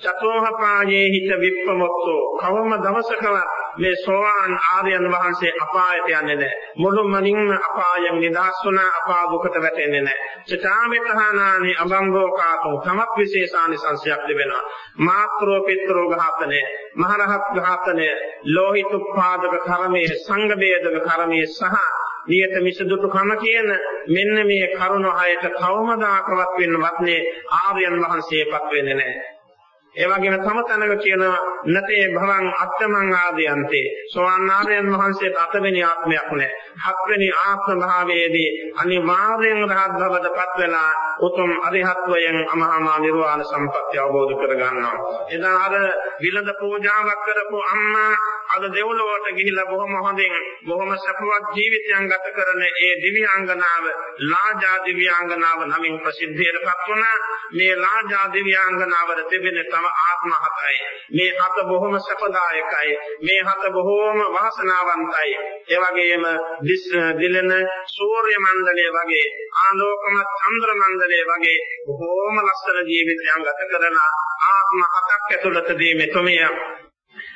A: චතෝහපායේ හිත විප්පමොත්තෝ කවම දවසකවත් මේ සෝවාන් ආර්යයන් වහන්සේ අපායට යන්නේ නැහැ. මුළුමනින්ම අපායෙන් නිදහස් වුණා අපා දුකට වැටෙන්නේ නැහැ. චතාමිතහනානි අබංගෝකාතෝ තමක් විශේෂානි සංසයක් තිබෙනවා. මාත්‍රෝ පිත්‍රෝ ඝාතනය, මහරහත් ඝාතනය, ලෝහිත උපාදක කර්මයේ, සංඝ වේදක කර්මයේ සහ නියත මිසදුටු කම කියන මෙන්න මේ කරුණ හයට කවමදාකවත් වෙන්නවත් නේ ආර්යයන් වහන්සේපත් වෙන්නේ නැහැ. ඒ වගේම තම තැනක කියන නතේ භවං අත්තමං ආදයන්තේ සෝවාන් ආර්යයන් වහන්සේට අතවෙනි ආත්මයක් නැහැ. හත්වෙනි ආත්ම භාවයේදී අනිවාර්යෙන් රහත් භවයටපත් වෙලා උතුම් අරිහත්වයෙන් අමහා නිර්වාණ සම්පත්‍ය අවබෝධ කර ගන්නවා. එදා අර විලඳ පූජාවක් කරපු අම්මා අද දෙව්ලොවට ගිහිලා බොහොම හොඳින් බොහොම සපවත් ජීවිතයක් ගත කරන ඒ දිව්‍යාංගනාව ලාජා දිව්‍යාංගනාව නමින් ප්‍රසිද්ධියටපත් වුණා. මේ ලාජා දිව්‍යාංගනාවර තිබෙන තම ආත්ම හතයි. මේ හත බොහොම සපදායකයි. මේ හත බොහොම වාසනාවන්තයි. ඒ වගේම දිලන සූර්ය මණ්ඩලය වගේ ආලෝකමත් චන්ද්‍ර මණ්ඩලය වගේ බොහොම ලස්සන ජීවිතයක් ගත කරන ආත්ම හතක් ඇතුළතදී මෙතුමිය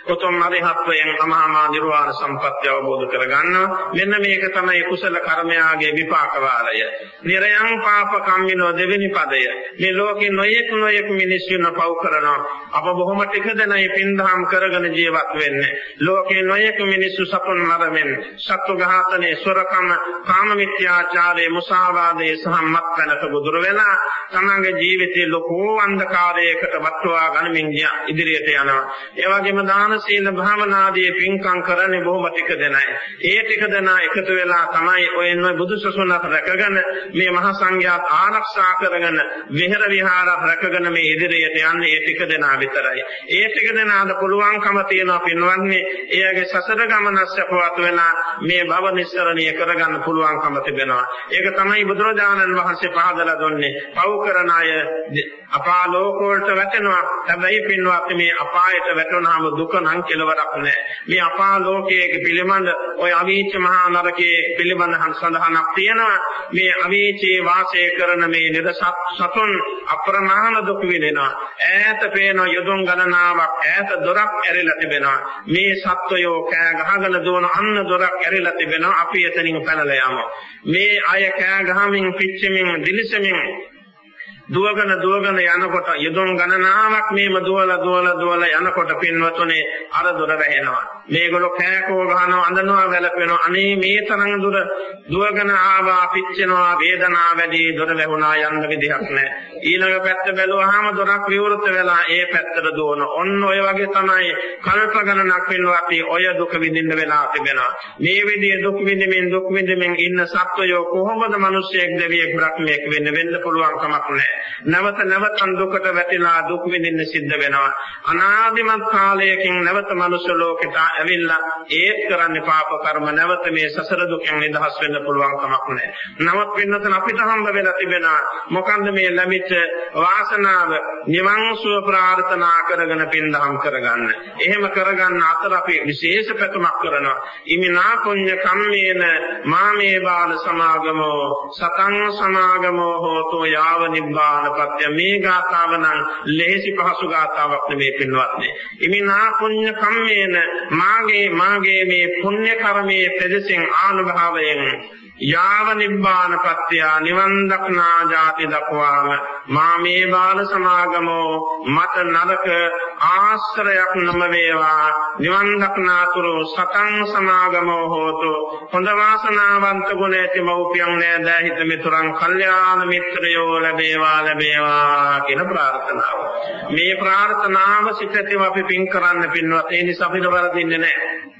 A: උතුම් අරිහත්වයෙන් අමහා නිර්වාණ සම්පත්‍ය අවබෝධ කරගන්නවා. මෙන්න මේක තමයි කුසල කර්මයාගේ විපාක වාරය. නිරයන් පාප කම්මිනෝ දෙවෙනි පදය. මේ ලෝකේ නොයෙක් නොයෙක් මිනිස්සු නපව් කරනවා. අප බොහොම ටික දෙනයි පින්දහම් කරගෙන ජීවත් වෙන්නේ. ලෝකේ නොයෙක් මිනිස්සු සතුන් මරමින්, සත්තු ඝාතනයේ, සොරකම, කාම මිත්‍යාචාරයේ, මුසාවාදයේ සහ මත්පැනක බුදුර වෙලා තමන්ගේ ජීවිතේ ලොකු අන්ධකාරයකට වටවා ගනිමින් ඉදිරියට යනවා. ඒ වගේම දාන සීල භාවනාදී පින්කම් කරන්නේ බොහොම ටික දෙනයි. ඒ ටික දෙනා එකතු වෙලා තමයි ඔය නොයි බුදුසසුනක් රැකගෙන මේ මහා සංඝයාත් ආරක්ෂා කරගෙන විහෙර විහාරත් රැකගෙන මේ ඉදිරියට යන්නේ ඒ ටික දෙනා විතරයි. ඒ ටික දෙනාට පුළුවන්කම තියෙනවා පින්වත්නි එයාගේ සසර ගමන සපවත් වෙලා මේ භව නිස්සරණීය කරගන්න පුළුවන්කම තිබෙනවා. ඒක තමයි බුදුරජාණන් වහන්සේ පහදලා දුන්නේ. පව් කරන අය අපාලෝක වලට වැටෙනවා. හැබැයි පින්වත් මේ අපායට වැටුනහම දුක නම් කෙලවරක් නැහැ. මේ අපාලෝකයේ පිළිබඳ ඔය අවීච මහා නරකයේ පිළිබඳ සඳහනක් තියෙනවා. මේ අවීචේ වාසය කරන මේ නිරසත් සතුන් අප්‍රමාණ දුක් විඳිනවා. ඈත පේන යොදුන් ගණනාවක් ඈත දොරක් ඇරිලා තිබෙනවා. මේ සත්වයෝ කෑ ගහගෙන දුවන අන්න දොරක් ඇරිලා තිබෙනවා. අපි එතනින් පැනලා යමු. මේ අය කෑ ගහමින් පිච්චෙමින් දිලිසෙමින් දුවගෙන දුවගෙන යනකොට යදුන් ගණනාවක් මේම දුවලා දුවලා දුවලා යනකොට පින්වතුනේ අර දොර වැහෙනවා. මේගොල්ලෝ කෑකෝ ගහනවා අඬනවා වැළපෙනවා. අනේ මේ තරම් දුර දුවගෙන ආවා පිච්චෙනවා වේදනාව වැඩි දොර වැහුණා යන්න විදිහක් නැහැ. ඊළඟ පැත්ත බැලුවාම දොරක් විවෘත වෙලා ඒ පැත්තට දුවන. ඔන්න ඔය වගේ තමයි කල්ප ගණනක් පින්වත්නි ඔය දුක විඳින්න වෙලා තිබෙනවා. මේ විදිහේ දුක් විඳින්මින් දුක් විඳින්මින් ඉන්න සත්වයෝ කොහොමද මිනිසෙක් දෙවියෙක් බ්‍රහ්මයෙක් වෙන්න වෙන්න පුළුවන් කමක් නැහැ. නැවත නැවත දුකට වැටිලා දුක් විඳින්න සිද්ධ වෙනවා. අනාදිමත් කාලයකින් නැවත මනුෂ්‍ය ලෝකෙට ඇවිල්ලා ඒත් කරන්නේ පාප කර්ම නැවත මේ සසර දුකෙන් නිදහස් වෙන්න පුළුවන් කමක් නැහැ. නමුත් වෙනතන අපිට හම්බ වෙලා තිබෙනවා මොකන්ද මේ ලැබිච්ච වාසනාව නිවන් සුව ප්‍රාර්ථනා කරගෙන පින්දහම් කරගන්න. එහෙම කරගන්න අතර අපි විශේෂ පැතුමක් කරනවා. ඉමිනා පුඤ්ඤ කම්මේන මාමේ බාල සමාගමෝ සතං සමාගමෝ හෝතෝ යාව නිබ්බා නිබ්බානපත්‍ය මේ ගාථාව නම් ලේසි පහසු ගාථාවක් නෙමේ පින්වත්නි. ඉමිනා පුඤ්ඤ කම්මේන මාගේ මාගේ මේ පුණ්‍ය කර්මයේ පෙදෙසින් ආනුභාවයෙන් යාව නිබ්බානපත්‍ය නිවන් දක්නා ජාති දක්වාම මා මේ බාල සමාගමෝ මත නරක ආශ්‍රයක් නොම වේවා. නිවන් දක්නාතුරු සතං සමාගමෝ හෝතු. හොඳ වාසනාවන්ත ගුණ ඇති මව්පියන් නෑද හිත මිතුරන් කල්යාණ මිත්‍රයෝ ලැබේවා ලැබේවා කියන ප්‍රාර්ථනාව. මේ ප්‍රාර්ථනාව සිතේව අපි පින් කරන්න පින්වත් ඒ නිසා අපිට වරදින්නේ නැහැ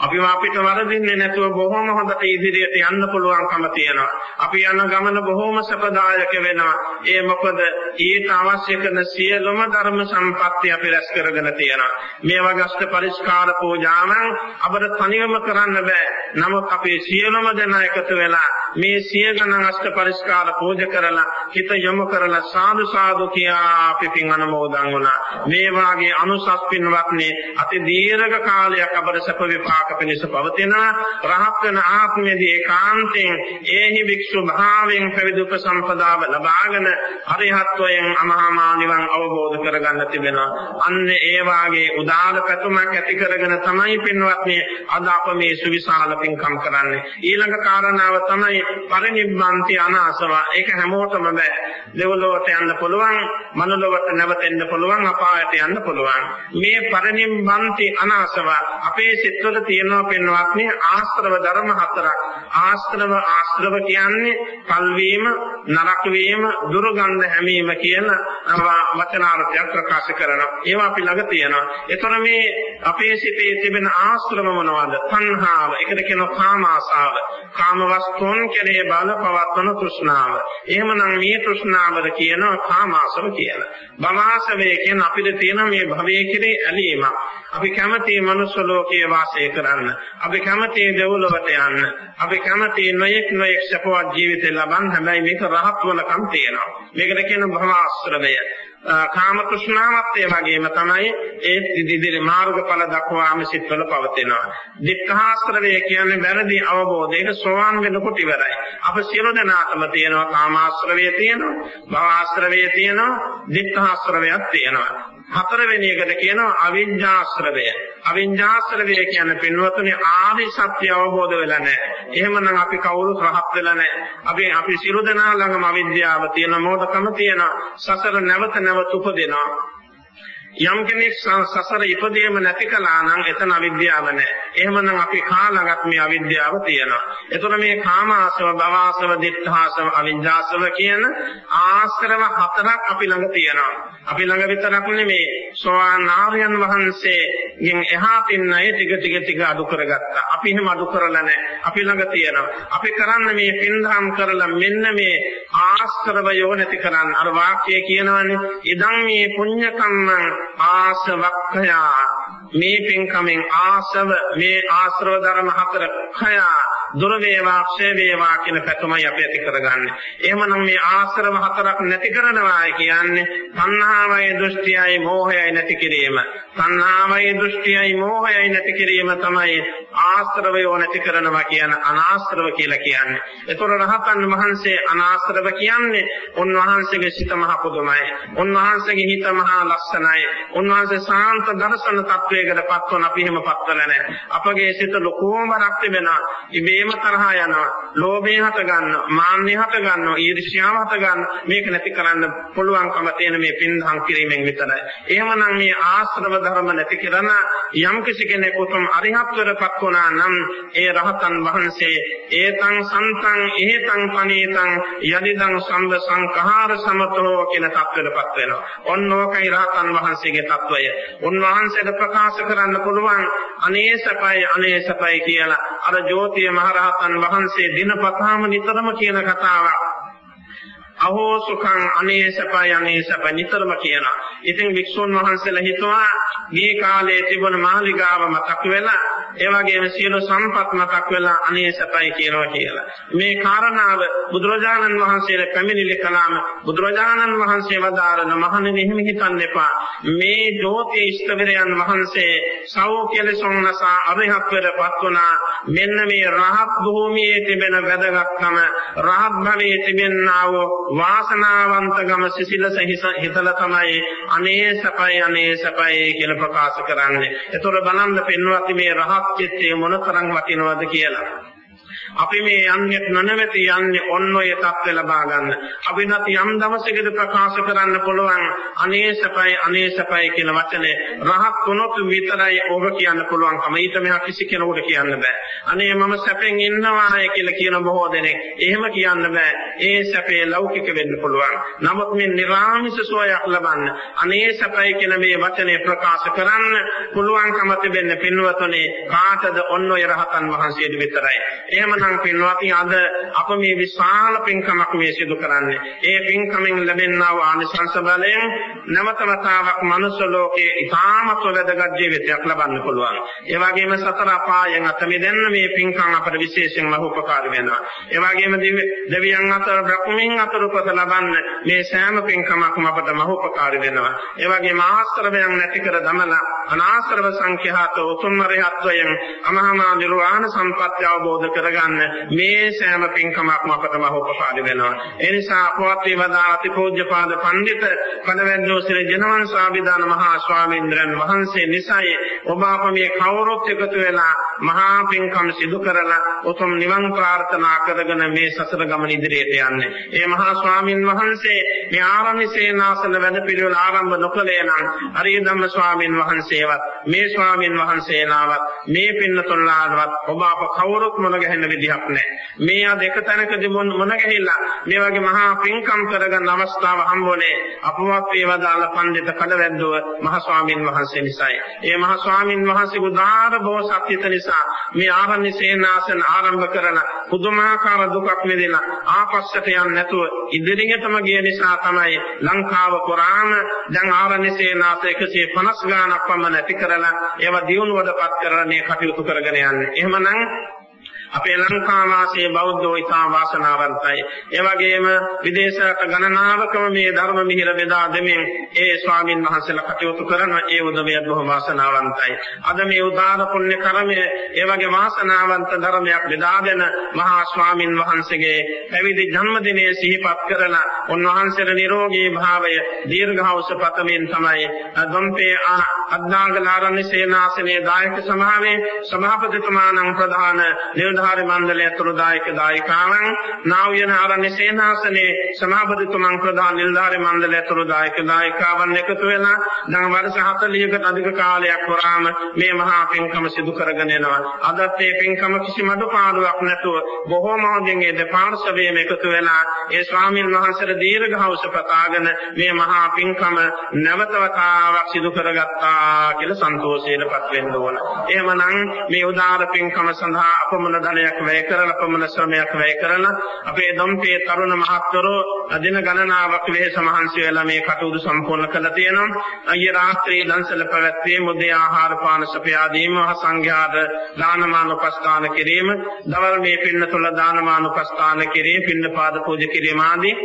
A: අපිව අපිට වරදින්නේ නැතුව බොහොම හොඳට ඉදිරියට යන්න පුළුවන්කම තියෙනවා. අපි යන ගමන බොහොම සපදායක වෙනවා. ඒ මොකද ඊට අවශ්‍ය කරන සියලුම ධර්ම සම්පatti අපි රැස් කරගෙන තියෙනවා. මේ වගේ අෂ්ට පරිස්කාර පූජාවන් අපිට තනියම කරන්න බෑ. නමුත් අපි සියලුම දෙනා එකතු වෙලා මේ සිය ගණන් අෂ්ට පරිස්කාර පූජ කරලා හිත යොමු කරලා සාදු සාදු කියා අපි පින් අනුමෝදන් වුණා. මේ වාගේ අනුසස් පින්වත්නි අති දීර්ඝ කාලයක් අපට සප විපාක පිණිස පවතිනා රහත් වෙන ආත්මයේදී ඒකාන්තයෙන් ඒහි වික්ෂු භාවයෙන් පැවිදි උපසම්පදාව ලබාගෙන අරිහත්වයෙන් අමහා නිවන් අවබෝධ කරගන්න තිබෙනවා අන්න ඒ වාගේ උදාන පැතුමක් ඇති කරගෙන තමයි පින්වත්නි අද අප මේ සුවිශාල පින්කම් කරන්නේ ඊළඟ කාරණාව තමයි පරිනිබ්බන්ති අනාසව ඒක හැමෝටම බෑ දෙවලොවට යන්න පුළුවන් මනුලොවට නැවතෙන්න පුළුවන් අපායට යන්න පුළුවන් මේ පරිනිබ්බන්ති අනාසව අපේ සිත්වල තියෙන තියෙනවා පින්වත්නි ආශ්‍රව ධර්ම හතරක්. ආශ්‍රව ආශ්‍රව කියන්නේ කල්වීම, නරක වීම, දුර්ගන්ධ හැමීම කියන වචනාර්ථයක් ප්‍රකාශ කරනවා. ඒවා අපි ළඟ තියෙනවා. ඒතර මේ අපේ සිතේ තිබෙන ආශ්‍රම මොනවද? තණ්හාව. ඒකට කියනවා කාම ආසාව. කාම වස්තුන් කෙරේ බල පවත්වන තෘෂ්ණාව. එහෙමනම් මේ තෘෂ්ණාවද කියනවා කාම ආසව කියලා. භවආසවය කියන අපිට තියෙන මේ භවයේ කෙරේ ඇලීමක්. අපි කැමති මනුස්ස ලෝකයේ වාසය කරන්න. අපි කැමති දෙව්ලොවට යන්න. අපි කැමති නොයෙක් නොයෙක් සපවත් ජීවිතය ලබන්න. හැබැයි මේක රහත් වනකම් තියෙනවා. මේකට කියන භවආශ්‍රමය. කාම තෘෂ්ණාවත් ඒ වගේම තමයි ඒ ඉදිරි මාර්ගඵල දක්වාම සිත්වල පවතිනවා. දික්ඛාශ්‍රවය කියන්නේ වැරදි අවබෝධයක සෝවාන් වෙනකොට ඉවරයි. අප සියලු දෙනාටම තියෙනවා කාමාශ්‍රවය තියෙනවා, භවආශ්‍රවය තියෙනවා, දික්ඛාශ්‍රවයක් තියෙනවා. හතරවෙනි එකට කියනවා අවිඤ්ඤාශ්‍රවය. අවිඤ්ඤාශ්‍රවය කියන්නේ පින්වතුනි ආදි සත්‍ය අවබෝධ වෙලා නැහැ. එහෙමනම් අපි කවුරුත් රහත් වෙලා නැහැ. අපි අපි සියලු දෙනා ළඟම අවිද්‍යාව තියෙන මොඩකම තියෙන සසර නැවත නැවත උපදිනවා. යම් කෙනෙක් සසර ඉපදීම නැති කළා නම් එතන අවිද්‍යාව නැහැ. එහෙමනම් අපි කාලගත මේ අවිද්‍යාව තියෙනවා. එතකොට මේ කාමාසව, භවආසව, දිඨාසව, අවිඤ්ඤාසව කියන ආශ්‍රව හතරක් අපි ළඟ තියෙනවා. අපි ළඟ විතරක් නෙමේ සෝවාන් ආර්යයන් වහන්සේගෙන් එහා පින්න ඒ ටික ටික ටික අඩු කරගත්තා. අපි එහෙම අඩු කරලා නැහැ. අපි ළඟ තියෙනවා. අපි කරන්න මේ පින්දාම් කරලා මෙන්න මේ ආශ්‍රවයෝ නැති කරන්න. අර වාක්‍යය කියනවානේ ඉදං මේ පුඤ්ඤ කම්මං ආසවක්ඛයා මේ පින්කමෙන් ආසව මේ ආශ්‍රව ධර්ම හතර khයා දුර වේවා ක්ෂය වේවා කියන පැතුමයි අපි ඇති කරගන්නේ. එහෙමනම් මේ ආශ්‍රව හතරක් නැති කරනවා කියන්නේ තණ්හාවයි දෘෂ්ටියයි මෝහයයි නැති කිරීම. තණ්හාවයි දෘෂ්ටියයි මෝහයයි නැති කිරීම තමයි ආශ්‍රවය නැති කරනවා කියන අනාශ්‍රව කියලා කියන්නේ. ඒතොර රහතන් වහන්සේ අනාශ්‍රව කියන්නේ උන්වහන්සේගේ සිත මහ පුදුමයි. උන්වහන්සේගේ හිත මහ ලස්සනයි. උන්වහන්සේ සාන්ත දර්ශන තත්වයකට පත්වන අපි එහෙම පත්වල නැහැ. අපගේ සිත ලොකෝම රක් තිබෙනවා. ඉබේ ප්‍රේම තරහා යනවා. ලෝභය හට ගන්නවා මාන්නය හට ගන්නවා ඊර්ෂ්‍යාව හට ගන්නවා මේක නැති කරන්න පුළුවන්කම තියෙන මේ පින්දහම් කිරීමෙන් විතරයි. එහෙමනම් මේ ආශ්‍රව ධර්ම නැති කරන යම් කිසි කෙනෙක් උතුම් අරිහත්වරපත් වුණා නම් ඒ රහතන් වහන්සේ ඒතං සන්තං එහෙතං පනීතං යදිදං සම්බ සංඛාර සමතෝ කියන තත්ත්වයටපත් වෙනවා. ඔන්නෝකයි රහතන් වහන්සේගේ තත්වය. උන්වහන්සේට ප්‍රකාශ කරන්න පුළුවන් අනේ සපයි අනේ සපයි කියලා. අර ජෝතිය මහ මහරහතන් වහන්සේ දිනපතාම නිතරම කියන කතාවක්. අහෝ සුඛං අනේ සපය අනේ සප නිතරම කියනවා. ඉතින් වික්ෂුන් වහන්සේලා හිතුවා මේ කාලයේ තිබුණ මාලිගාව මතක් වෙලා ඒ වගේම සියලු සම්පත් මතක් වෙලා අනේ සපයි කියනවා කියලා. මේ කාරණාව බුදුරජාණන් වහන්සේට පැමිණිලි කළාම බුදුරජාණන් වහන්සේ වදාරන මහණෙනි එහෙම හිතන්න එපා. මේ ජෝති ඉෂ්ඨවිරයන් වහන්සේ සෞඛ්‍යලසොන්නසා අරිහත්වරපත් වුණා. මෙන්න මේ රහත් භූමියේ තිබෙන වැදගත්කම රහත් භවයේ තිබෙනා වූ වාසනාවන්තකම සිසිලස හිතලා තමයි අනේ සපයි අනේ සපයි කියලා ප්‍රකාශ කරන්නේ. ඒතොර බලන්න පින්වත් මේ රහත් චිත්තේ මොනතරම් වටිනවද කියලා. අපි මේ යන්නේ නොනවති යන්නේ ඔන්න ඔය தත්ත්ව ලබා ගන්න. අපි නැති යම් දවසකද ප්‍රකාශ කරන්න පුළුවන් අනේ සපයි අනේ සපයි කියන වචනේ රහත් වුණොත් විතරයි ඕක කියන්න පුළුවන්කම. ඊට මෙහා කිසි කෙනෙකුට කියන්න බෑ. අනේ මම සැපෙන් ඉන්නවාය කියලා කියන බොහෝ දෙනෙක් එහෙම කියන්න බෑ. ඒ සැපේ ලෞකික වෙන්න පුළුවන්. නමුත් මේ නිර්ආමිෂ සෝයක් ලබන්න අනේ සපයි කියන මේ වචනේ ප්‍රකාශ කරන්න පුළුවන්කම තිබෙන්න පින්වතුනි කාටද ඔන්න ඔය රහතන් වහන්සේට විතරයි. එහෙම එහෙමනම් පින්වත්නි අද අප මේ විශාල පින්කමක් මේ සිදු කරන්නේ. ඒ පින්කමෙන් ලැබෙනා වූ ආනිසංස බලයෙන් නැවත වතාවක් මනුෂ්‍ය ලෝකයේ ඉතාමත් වැදගත් ජීවිතයක් ලබන්න පුළුවන්. ඒ වගේම සතර අපායන් අත මිදෙන්න මේ පින්කම් අපට විශේෂයෙන්ම උපකාරී වෙනවා. ඒ වගේම දෙවියන් අතර බ්‍රහ්මීන් අතර උපත ලබන්න මේ සෑම පින්කමක්ම අපට මහෝපකාරී වෙනවා. ඒ වගේම ආශ්‍රවයන් නැති කර දමලා අනාශ්‍රව සංඛ්‍යාත උතුම් රහත්වයෙන් අමහා නිර්වාණ සම්පත්‍ය අවබෝධ කරගන්න කරගන්න මේ සෑම පින්කමක්ම අපටම උපකාරී වෙනවා. ඒ නිසා අපවත් වේවදා අතිපූජ්‍යපාද පඬිත කඩවැද්දෝ ශ්‍රී ජනවංශාභිදාන මහා ස්වාමීන්ද්‍රයන් වහන්සේ නිසයි ඔබ අප මේ කවුරුත් එකතු වෙලා මහා පින්කම් සිදු කරලා උතුම් නිවන් ප්‍රාර්ථනා කරගෙන මේ සසර ගමන ඉදිරියට යන්නේ. ඒ මහා ස්වාමින් වහන්සේ මේ ආරණ්‍ය සේනාසන වැඩ පිළිවෙල ආරම්භ නොකළේ නම් අරිය ධම්ම ස්වාමින් වහන්සේවත් මේ ස්වාමින් වහන්සේලාවත් මේ පින්නතුල්ලාවත් ඔබ අප කවුරුත් මොන ගැහෙන්න විදිහක් නැහැ. මේ අද එක තැනකදී මොන ගැහිලා මේ වගේ මහා පින්කම් කරගන්න අවස්ථාව හම්බුනේ අපවත් වේවදාල පඬිත කඩවැද්දුව මහ ස්වාමින් වහන්සේ නිසායි. ඒ මහ ස්වාමින් වහන්සේ උදාාර බෝසත්ත්ව නිසා මේ ආරණ්‍ය සේනාසන ආරම්භ කරන පුදුමාකාර දුකක් විඳින ආපස්සට යන්නේ නැතුව ඉදිරියටම ගිය නිසා තමයි ලංකාව පුරාම දැන් ආරණ්‍ය සේනාස 150 ගාණක් පමණ ඇති කරලා ඒවා දියුණුවටපත් කරලා මේ කටයුතු කරගෙන යන්නේ. එහෙමනම් අපේ ලංකා වාසී බෞද්ධෝ ඉතා වාසනාවන්තයි. ඒ වගේම විදේශයට ගණනාවකම මේ ධර්ම මිහිර බෙදා දෙමින් ඒ ස්වාමින් වහන්සේලා කටයුතු කරන ඒ උදවිය බොහොම වාසනාවන්තයි. අද මේ උදාන පුණ්‍ය කර්මය ඒ වගේ වාසනාවන්ත ධර්මයක් බෙදා දෙන මහා ස්වාමින් වහන්සේගේ පැවිදි ජන්මදිනයේ සිහිපත් කරන උන්වහන්සේගේ නිරෝගී භාවය දීර්ඝායුෂ පතමින් තමයි දොම්පේ අද්දාගලාරණ්‍ය සේනාසනයේ දායක සභාවේ සභාපතිතුමාණන් ප්‍රධාන නිර්ධ නිලධාරි මණ්ඩලය ඇතුළු දායක දායිකාවන් නාවියන ආරණ්‍ය සේනාසනයේ සභාපතිතුමන් ප්‍රධාන නිලධාරි මණ්ඩලය ඇතුළු දායක දායිකාවන් එකතු වෙලා දැන් වර්ෂ 40කට අධික කාලයක් වරාම මේ මහා පින්කම සිදු කරගෙන යනවා. අදත් මේ පින්කම කිසිම අඩුපාඩුවක් නැතුව බොහෝම හොඳින් ඒ දෙපාර්ශවයේම එකතු වෙලා ඒ ස්වාමින් වහන්සේට දීර්ඝවස පතාගෙන මේ මහා පින්කම නැවත වතාවක් සිදු කරගත්තා කියලා සන්තෝෂයටපත් වෙන්න ඕන. එහෙමනම් මේ උදාාර පින්කම සඳහා අපමණ ධනයක් වැය කරලා පමණ ශ්‍රමයක් වැය කරලා අපේ දොම්පේ තරුණ මහත්වරෝ දින ගණනාවක් වෙහෙස මහන්සි වෙලා මේ කටයුතු සම්පූර්ණ කළා තියෙනවා. අයිය රාත්‍රී දන්සල පැවැත්වීම, උදේ ආහාර පාන සපයා දීම, සංඝයාට දානමාන උපස්ථාන කිරීම, දවල් මේ පින්නතුල දානමාන උපස්ථාන කිරීම, පින්න පාද පූජා කිරීම ආදී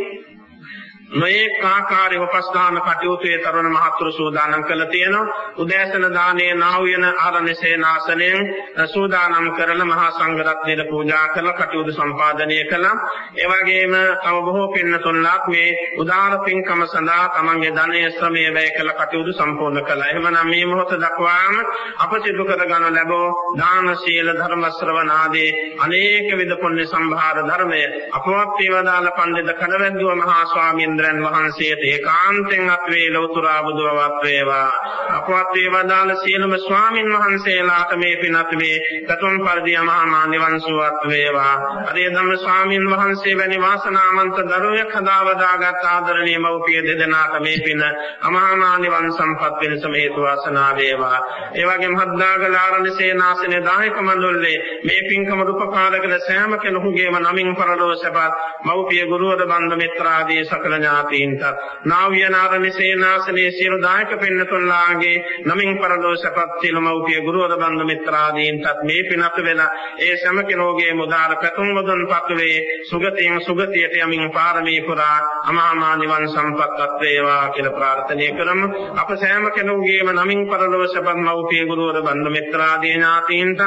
A: නොඒක ආකාරයේ උපස්ථාන කටයුතු ඒ තරුණ මහතුරු සූදානම් කළා තියෙනවා. උදෑසන දානයේ නාවයන ආරණ්‍ය සේනාසනයෙන් සූදානම් කරලා මහා සංඝරත්නයට පූජා කරලා කටයුතු සම්පාදනය කළා. ඒ වගේම තව බොහෝ පින්නතුන්ලාත් මේ උදාර පින්කම සඳහා තමන්ගේ ධනය ශ්‍රමය වැය කළ කටයුතු සම්පූර්ණ කළා. එහෙමනම් මේ මොහොත දක්වාම අප සිදු කරගනු ලැබෝ දාන සීල ධර්ම ශ්‍රවණ ආදී අනේක විද පුණ්‍ය සම්භාර ධර්මය අපවත් වේවදාල පඬිත කඩවැද්දුව මහා ස්වාමීන් ඉන්ද්‍රයන් වහන්සේට ඒකාන්තෙන් අත් වේ ලෞතුරා බුදුවවත් වේවා. අපවත් වේවදාල සියලුම ස්වාමින් වහන්සේලාට මේ පිනත් වේ කතුම් පරිදි මහා නිවන් සුවත් වේවා. අරේ ධම්ම ස්වාමින් වහන්සේ වැනි වාසනාවන්ත දරුවෙක් හදාවදාගත් ආදරණීය මව්පිය දෙදෙනාට මේ පින අමහා නිවන් සම්පත් වෙනස හේතු වාසනා වේවා. ඒ වගේම හද්දාගල ආරණ්‍ය සේනාසනේ දායක මණ්ඩලයේ මේ පින්කම උපකාර කළ සෑම කෙනෙකුගේම නමින් පරලෝ සපත් මව්පිය ගුරුවර බන්ධ මිත්‍රාදී සකල ඥාතීන්ට. නාව්‍යනාරණි සේනාසනයේ සියලු දායක පින්නතුල්ලාගේ නමින් පරලෝසපත් සියලු මෞපිය ගුරුවර බන්දු මිත්‍රාදීන්ටත් මේ පිනත් වෙන ඒ සෑම කෙනෙකුගේ මුදාර පැතුම් මුදුන් පත්වේ සුගතියෙන් සුගතියට යමින් පාරමී පුරා අමාමා නිවන් සම්පත්ත් වේවා කියලා ප්‍රාර්ථනා කරමු. අප සෑම කෙනෙකුගේම නමින් පරලෝසපත් මෞපිය ගුරුවර බන්දු මිත්‍රාදී ඥාතීන්ට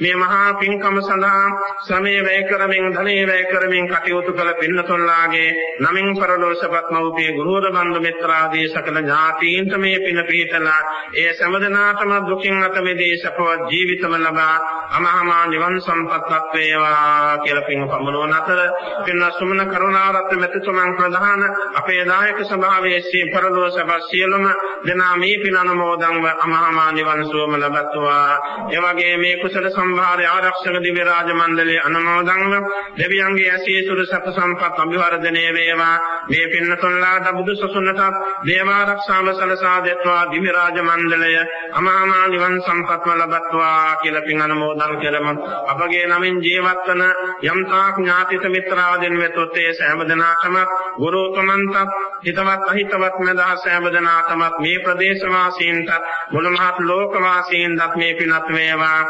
A: මේ මහා පින්කම සඳහා සමය වැය කරමින් ධනෙ වැය කරමින් කටයුතු කළ පින්නතුල්ලාගේ නමින් පරලෝස සපත් මව්පිය ගුරුවර බන්දු මිත්‍රාදී සකල ඥාතීන්ට මේ පින පිහිටලා ඒ සමදනාතම දුකින් අත මිදී සපවත් ජීවිතම ලබා අමහමා නිවන් සම්පත්පත් වේවා කියලා පින් පමුණවන අතර පින්න සුමන කරුණාරත්න මෙතුමන් ප්‍රධාන අපේ දායක සභාවේ සී පරලෝ සභා සියලුම දෙනා මේ පින අනුමෝදන්ව අමහමා නිවන් සුවම ලබත්වා. ඒ වගේ මේ කුසල සම්භාරය ආරක්ෂක දිව්‍ය රාජ මණ්ඩලයේ අනුමෝදන්ව දෙවියන්ගේ ඇසීසුර සප සම්පත් අභිවර්ධනය වේවා. මේ පින්නතුන්ලාට බුදු සසුනට දේවාරක්ෂාව සලසා දෙත්වා දිව්‍ය රාජ මණ්ඩලය අමාමා නිවන් සම්පත්ම ලබත්වා කියලා පින් අනුමෝදන් කරමු. අපගේ නමින් ජීවත් වන යම්තාක් ඥාතිත මිත්‍රාදීන් වෙතොත් ඒ සෑම දිනාටම ගුරුතුමන්ට හිතවත් අහිතවත් නැදහ සෑම දිනාටම මේ ප්‍රදේශ වාසීන්ට මුළු මහත් ලෝක වාසීන්ට මේ පිනත් වේවා.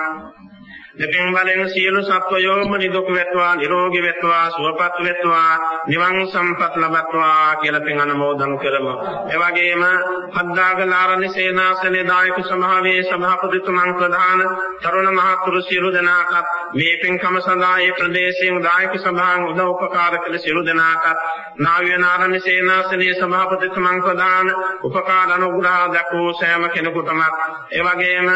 A: දෙපෙන් වලින් සියලු සත්වයෝම නිදුක් වෙත්වා නිරෝගී වෙත්වා සුවපත් වෙත්වා නිවන් සම්පත් ලබත්වා කියලා පින් අනුමෝදන් කරමු. ඒ වගේම හද්දාගලාරණි සේනාසනේ දායක සභාවේ සභාපතිතුමන් ප්‍රධාන තරුණ මහතුරු සියලු දෙනාටත් මේ පින්කම සඳහා ඒ ප්‍රදේශයෙන් දායක සභාවන් උදව් උපකාර කළ සියලු දෙනාටත් නාව්‍යනාරණ්‍ය සේනාසනේ සභාපතිතුමන් ප්‍රධාන උපකාර අනුග්‍රහ දක්වූ සෑම කෙනෙකුටම ඒ වගේම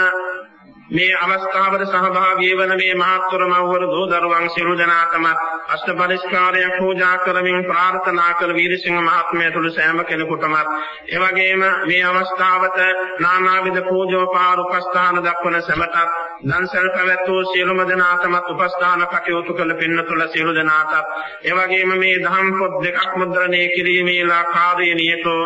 A: මේ අවස්ථාවට සහභාගී වන මේ මහත්වර මව්වර දූ දරුවන් සියලු දෙනාටම අෂ්ට පරිස්කාරයක් පූජා කරමින් ප්‍රාර්ථනා කළ වීරසිංහ මහත්මයා තුළු සෑම කෙනෙකුටම එවැගේම මේ අවස්ථාවට නානාවිද පූජෝපාර උපස්ථාන දක්වන සැමටත් දන්සල් පැවැත්වූ සියලුම දෙනාටම උපස්ථාන කටයුතු කළ පින්නතුල සියලු දෙනාටත් එවැගේම මේ දහම් පොත් දෙකක් මුද්‍රණය කිරීමේලා කාර්යය නියතෝ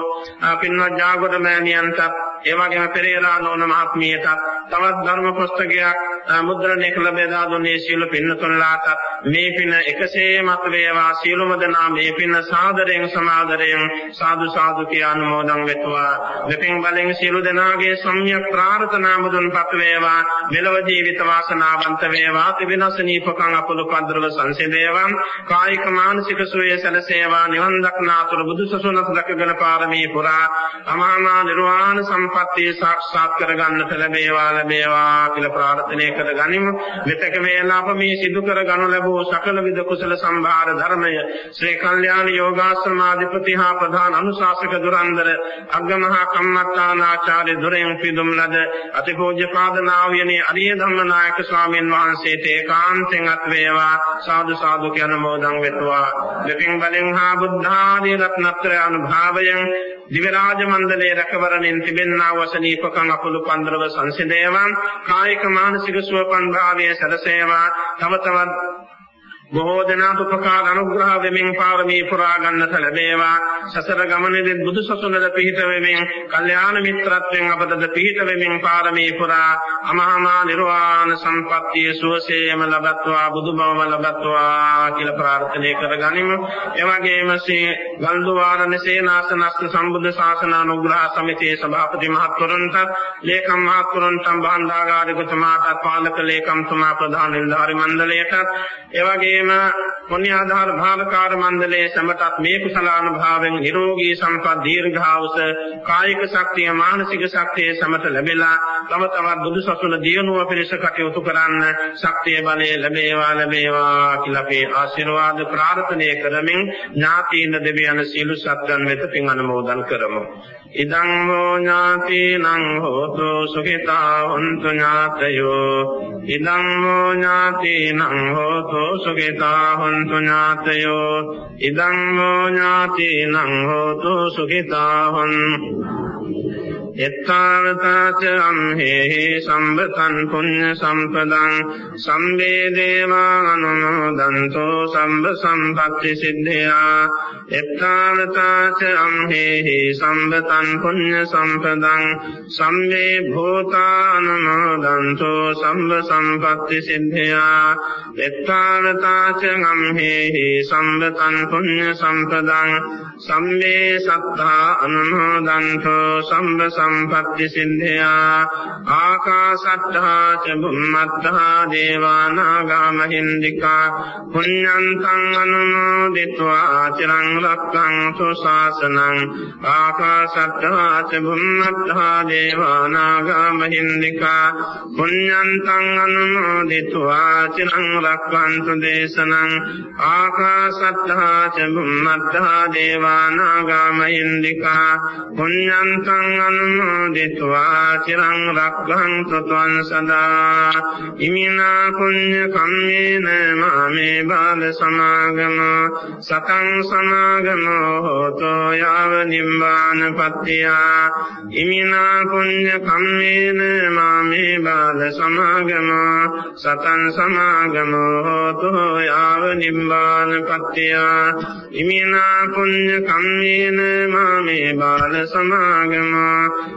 A: පින්වත් ජාගොඩ මෑණියන්ටත් එවැගේම පෙරේරා නෝන මහත්මියටත් තවත් ධර්ම පුස්තකයක් මුද්‍රණය කළ බෙදා දුන්නේ සියලු පින්නතුන්ලාට මේ පින එකසේ මත වේවා. සියලුම දෙනා මේ පින සාදරයෙන් සමාදරයෙන් සාදු සාදු කිය අනුමෝදන් වෙත්වා. දෙපින් බලෙන් සියලු දෙනාගේ සම්්‍යක් ප්‍රාර්ථනා මුදුන්පත් වේවා. මෙලව ජීවිත වාසනාවන්ත වේවා. තිබෙනසනීපකං අපලු පද්‍රව සංසිදේවං කායික මානසික සුවය සැලසේවා. නිවන් දක්නාතුරු බුදුසසුනත් දක්ගෙන පාරමී පුරා. අමහා නිර්වාණ සම්පත්තිය සාක්ෂාත් කරගන්නට ලැබේවා ලැබේවා. කියලා ප්‍රාර්ථනා කර ගනිමු. මෙතක වේලා අප මේ සිදු කර ගනු ලැබූ සකල විද කුසල සම්භාර ධර්මය ශ්‍රී කල්යාණ යෝගාශ්‍රමාධිපති හා ප්‍රධාන අනුශාසක දුරන්දර අග්ගමහා කම්මත්තානාචාර්ය දුරෙන් පිදුම් ලද අතිපූජ්‍යපාද නාවියනේ අරිය ධම්මනායක ස්වාමීන් වහන්සේට ඒකාන්තෙන් අත් වේවා සාදු සාදු කියන මොදන් වෙත්වා. දෙපින් බලෙන් හා බුද්ධාදී රත්නත්‍රය අනුභාවයෙන් දිව්‍ය රාජ මණ්ඩලයේ රැකවරණින් තිබෙනා වසනීපකම් අපලු පන්දරව සංසිදේවන් කායික මානසික සුවපන් භාවයේ සැලසේවා. තම තවත් බොහෝ දෙනාට උපකාර අනුග්‍රහ වෙමින් පාරමී පුරා ගන්නට ලැබේවා. සසර ගමනේදී බුදු සසුනද පිහිට වෙමින් කල්යාණ මිත්‍රත්වයෙන් අපදද පිහිට වෙමින් පාරමී පුරා අමහා නිර්වාණ සම්පත්තිය සුවසේම ලබත්වා බුදුබවම ලබත්වා කියලා ප්‍රාර්ථනා කරගනිමු. එවැගේම ශ්‍රී ගල්දුවාරණ සේනාසනස්ස සම්බුද්ධ ශාසන අනුග්‍රහ සමිතියේ සභාපති මහත්වරුන්ට ලේකම් මහත්වරුන්ට භාණ්ඩාගාරිකතුමාට පාලක ලේකම්තුමා ප්‍රධාන නිලධාරි මණ්ඩලයට එවැගේම වගේම පුණ්‍ය ආධාර භාවකාර මණ්ඩලයේ සමටත් මේ කුසලානුභාවයෙන් නිරෝගී සම්පත් දීර්ඝායුෂ කායික ශක්තිය මානසික ශක්තිය සමත ලැබෙලා තම තවත් බුදු සසුන දියුණුව පිණිස කටයුතු කරන්න ශක්තිය බලය ලැබේවා ලැබේවා කියලා අපි ආශිර්වාද ප්‍රාර්ථනා කරමින් ඥාතීන් දෙවියන් සීල සත්‍යන් වෙත පින් අනුමෝදන් කරමු. ඉදං හෝ ඥාතිනං හෝතු සුඛිතා හොන්තු ඥාතයෝ ඉදං හෝ ඥාතිනං හෝතු සුඛිතා හොන්තු ඥාතයෝ ඉදං හෝ ඥාතිනං හෝතු සුඛිතා හොන්තු එත්තාවතාච අම්හෙහි සම්බතං පුඤ්ඤ සම්පදං සම්බේ දේවා අනුමෝදන්තෝ සම්බ සම්පත්ති සිද්ධා එත්තාවතාච අම්හෙහි සම්බතං පුඤ්ඤ සම්පදං සම්බේ භූතා අනුමෝදන්තෝ සම්බ සම්පත්ති සිද්ධා එත්තාවතාච අම්හෙහි සම්බතං පුඤ්ඤ සම්පදං සම්බේ සත්තා අනුමෝදන්තෝ සම්බ සම්පත්ති සිද්ධා ආකාශත්තා ච බුම්මත්තා දේවානාගා මහින්దికා පුඤ්ඤන්තං අනුමෝදිත्वा චිරං රක්ඛං සුසාසනං ආකාශත්තා ච බුම්මත්තා දේවානාගා මහින්దికා පුඤ්ඤන්තං අනුමෝදිත्वा චිරං රක්ඛන්තු දේශනං ආකාශත්තා ච බුම්මත්තා දේවානාගා මහින්దికා පුඤ්ඤන්තං අනුමෝදිත्वा චිරං රක්ඛන්තු ත්වං සදා ඉමිනා පුඤ්ඤ කම්මේන මාමේ බාල සමාගම සතං සමාගමෝ හෝතෝ යාව නිම්බාන පත්තියා ඉමිනා පුඤ්ඤ කම්මේන මාමේ බාල සමාගම සතං සමාගමෝ හෝතෝ යාව නිම්බාන පත්තියා ඉමිනා පුඤ්ඤ කම්මේන මාමේ බාල සමාගම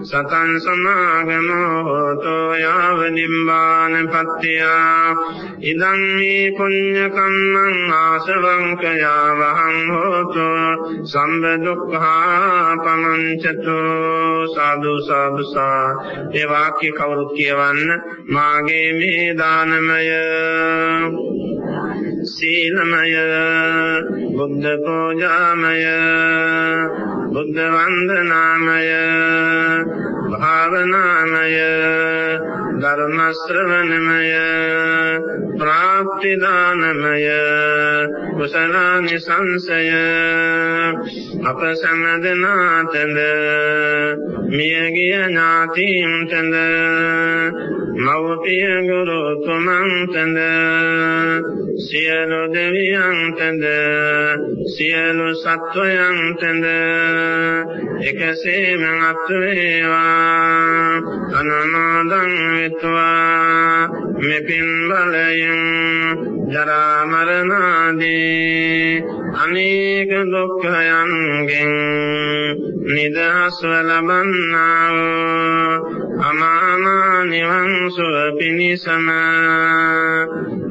A: සතං සමාගමෝ හෝතෝ යාව නිම්බාන පත්තියා ඉදං මේ පුඤ්ඤ කම්මං ආසවං කයාවහං හෝතෝ. සම්බ දුක්ඛා පමංචතු. සාදු සාදු සා. ඒ වාක්‍ය කවුරුත් කියවන්න මාගේ මේ දානමය. සීලමය. බුද්ධ පූජාමය. බුද්ධ වන්දනාමය. භාවනාමය ධර්ම ශ්‍රවණමය ප්‍රාප්ති දානමය කුසලානි සංසය අප සමදනාතද මියගිය ඥාතීන්ටද මව්පිය ගුරු තුමන්ටද සියලු දෙවියන්ටද සියලු සත්වයන්ටද එකසේම අත් වේවා අනනෝදං විත්වා මෙපින් බලයෙන් ජරා මරණ ආදී අනේක දුක්ඛයන්ගෙන් නිදහස්ව ලබන්නා වූ අමාමා නිවන් සුව පිණිසම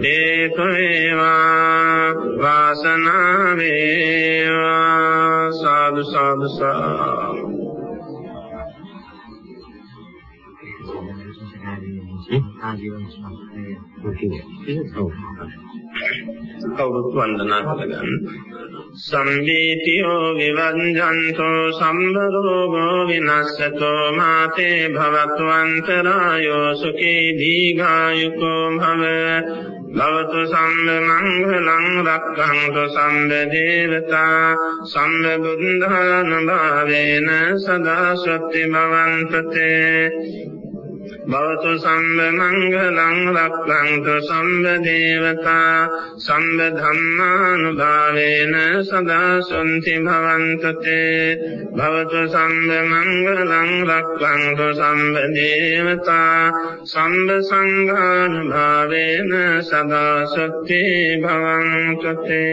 A: හේතු වේවා වාසනාව වේවා සාදු සාදු සාදු ආජීවන සම්පතේ කවුරුත් වන්දනා කරගන්න. සම්බීතියෝ විවංජන්තෝ සම්බරෝගෝ විනස්සතෝ මාතේ භවතු අන්තරායෝ සුඛී දීඝායුකෝ භව. භවතු සම්බ මංගලං රක්ඛන්තු සම්බ දේවතා සම්බ බුද්ධානුභාවේන සදා සත්‍ය භවන්තතේ භවතු සම්බ මංගලං රක්ඛන්තු සම්බ දේවතා සම්බ ධම්මානුභාවේන සදා සොන්ති භවන්තතේ භවතු සම්බ මංගලං රක්ඛන්තු සම්බ දේවතා සම්බ සංඝානුභාවේන සදා සොත්ති භවන්තතේ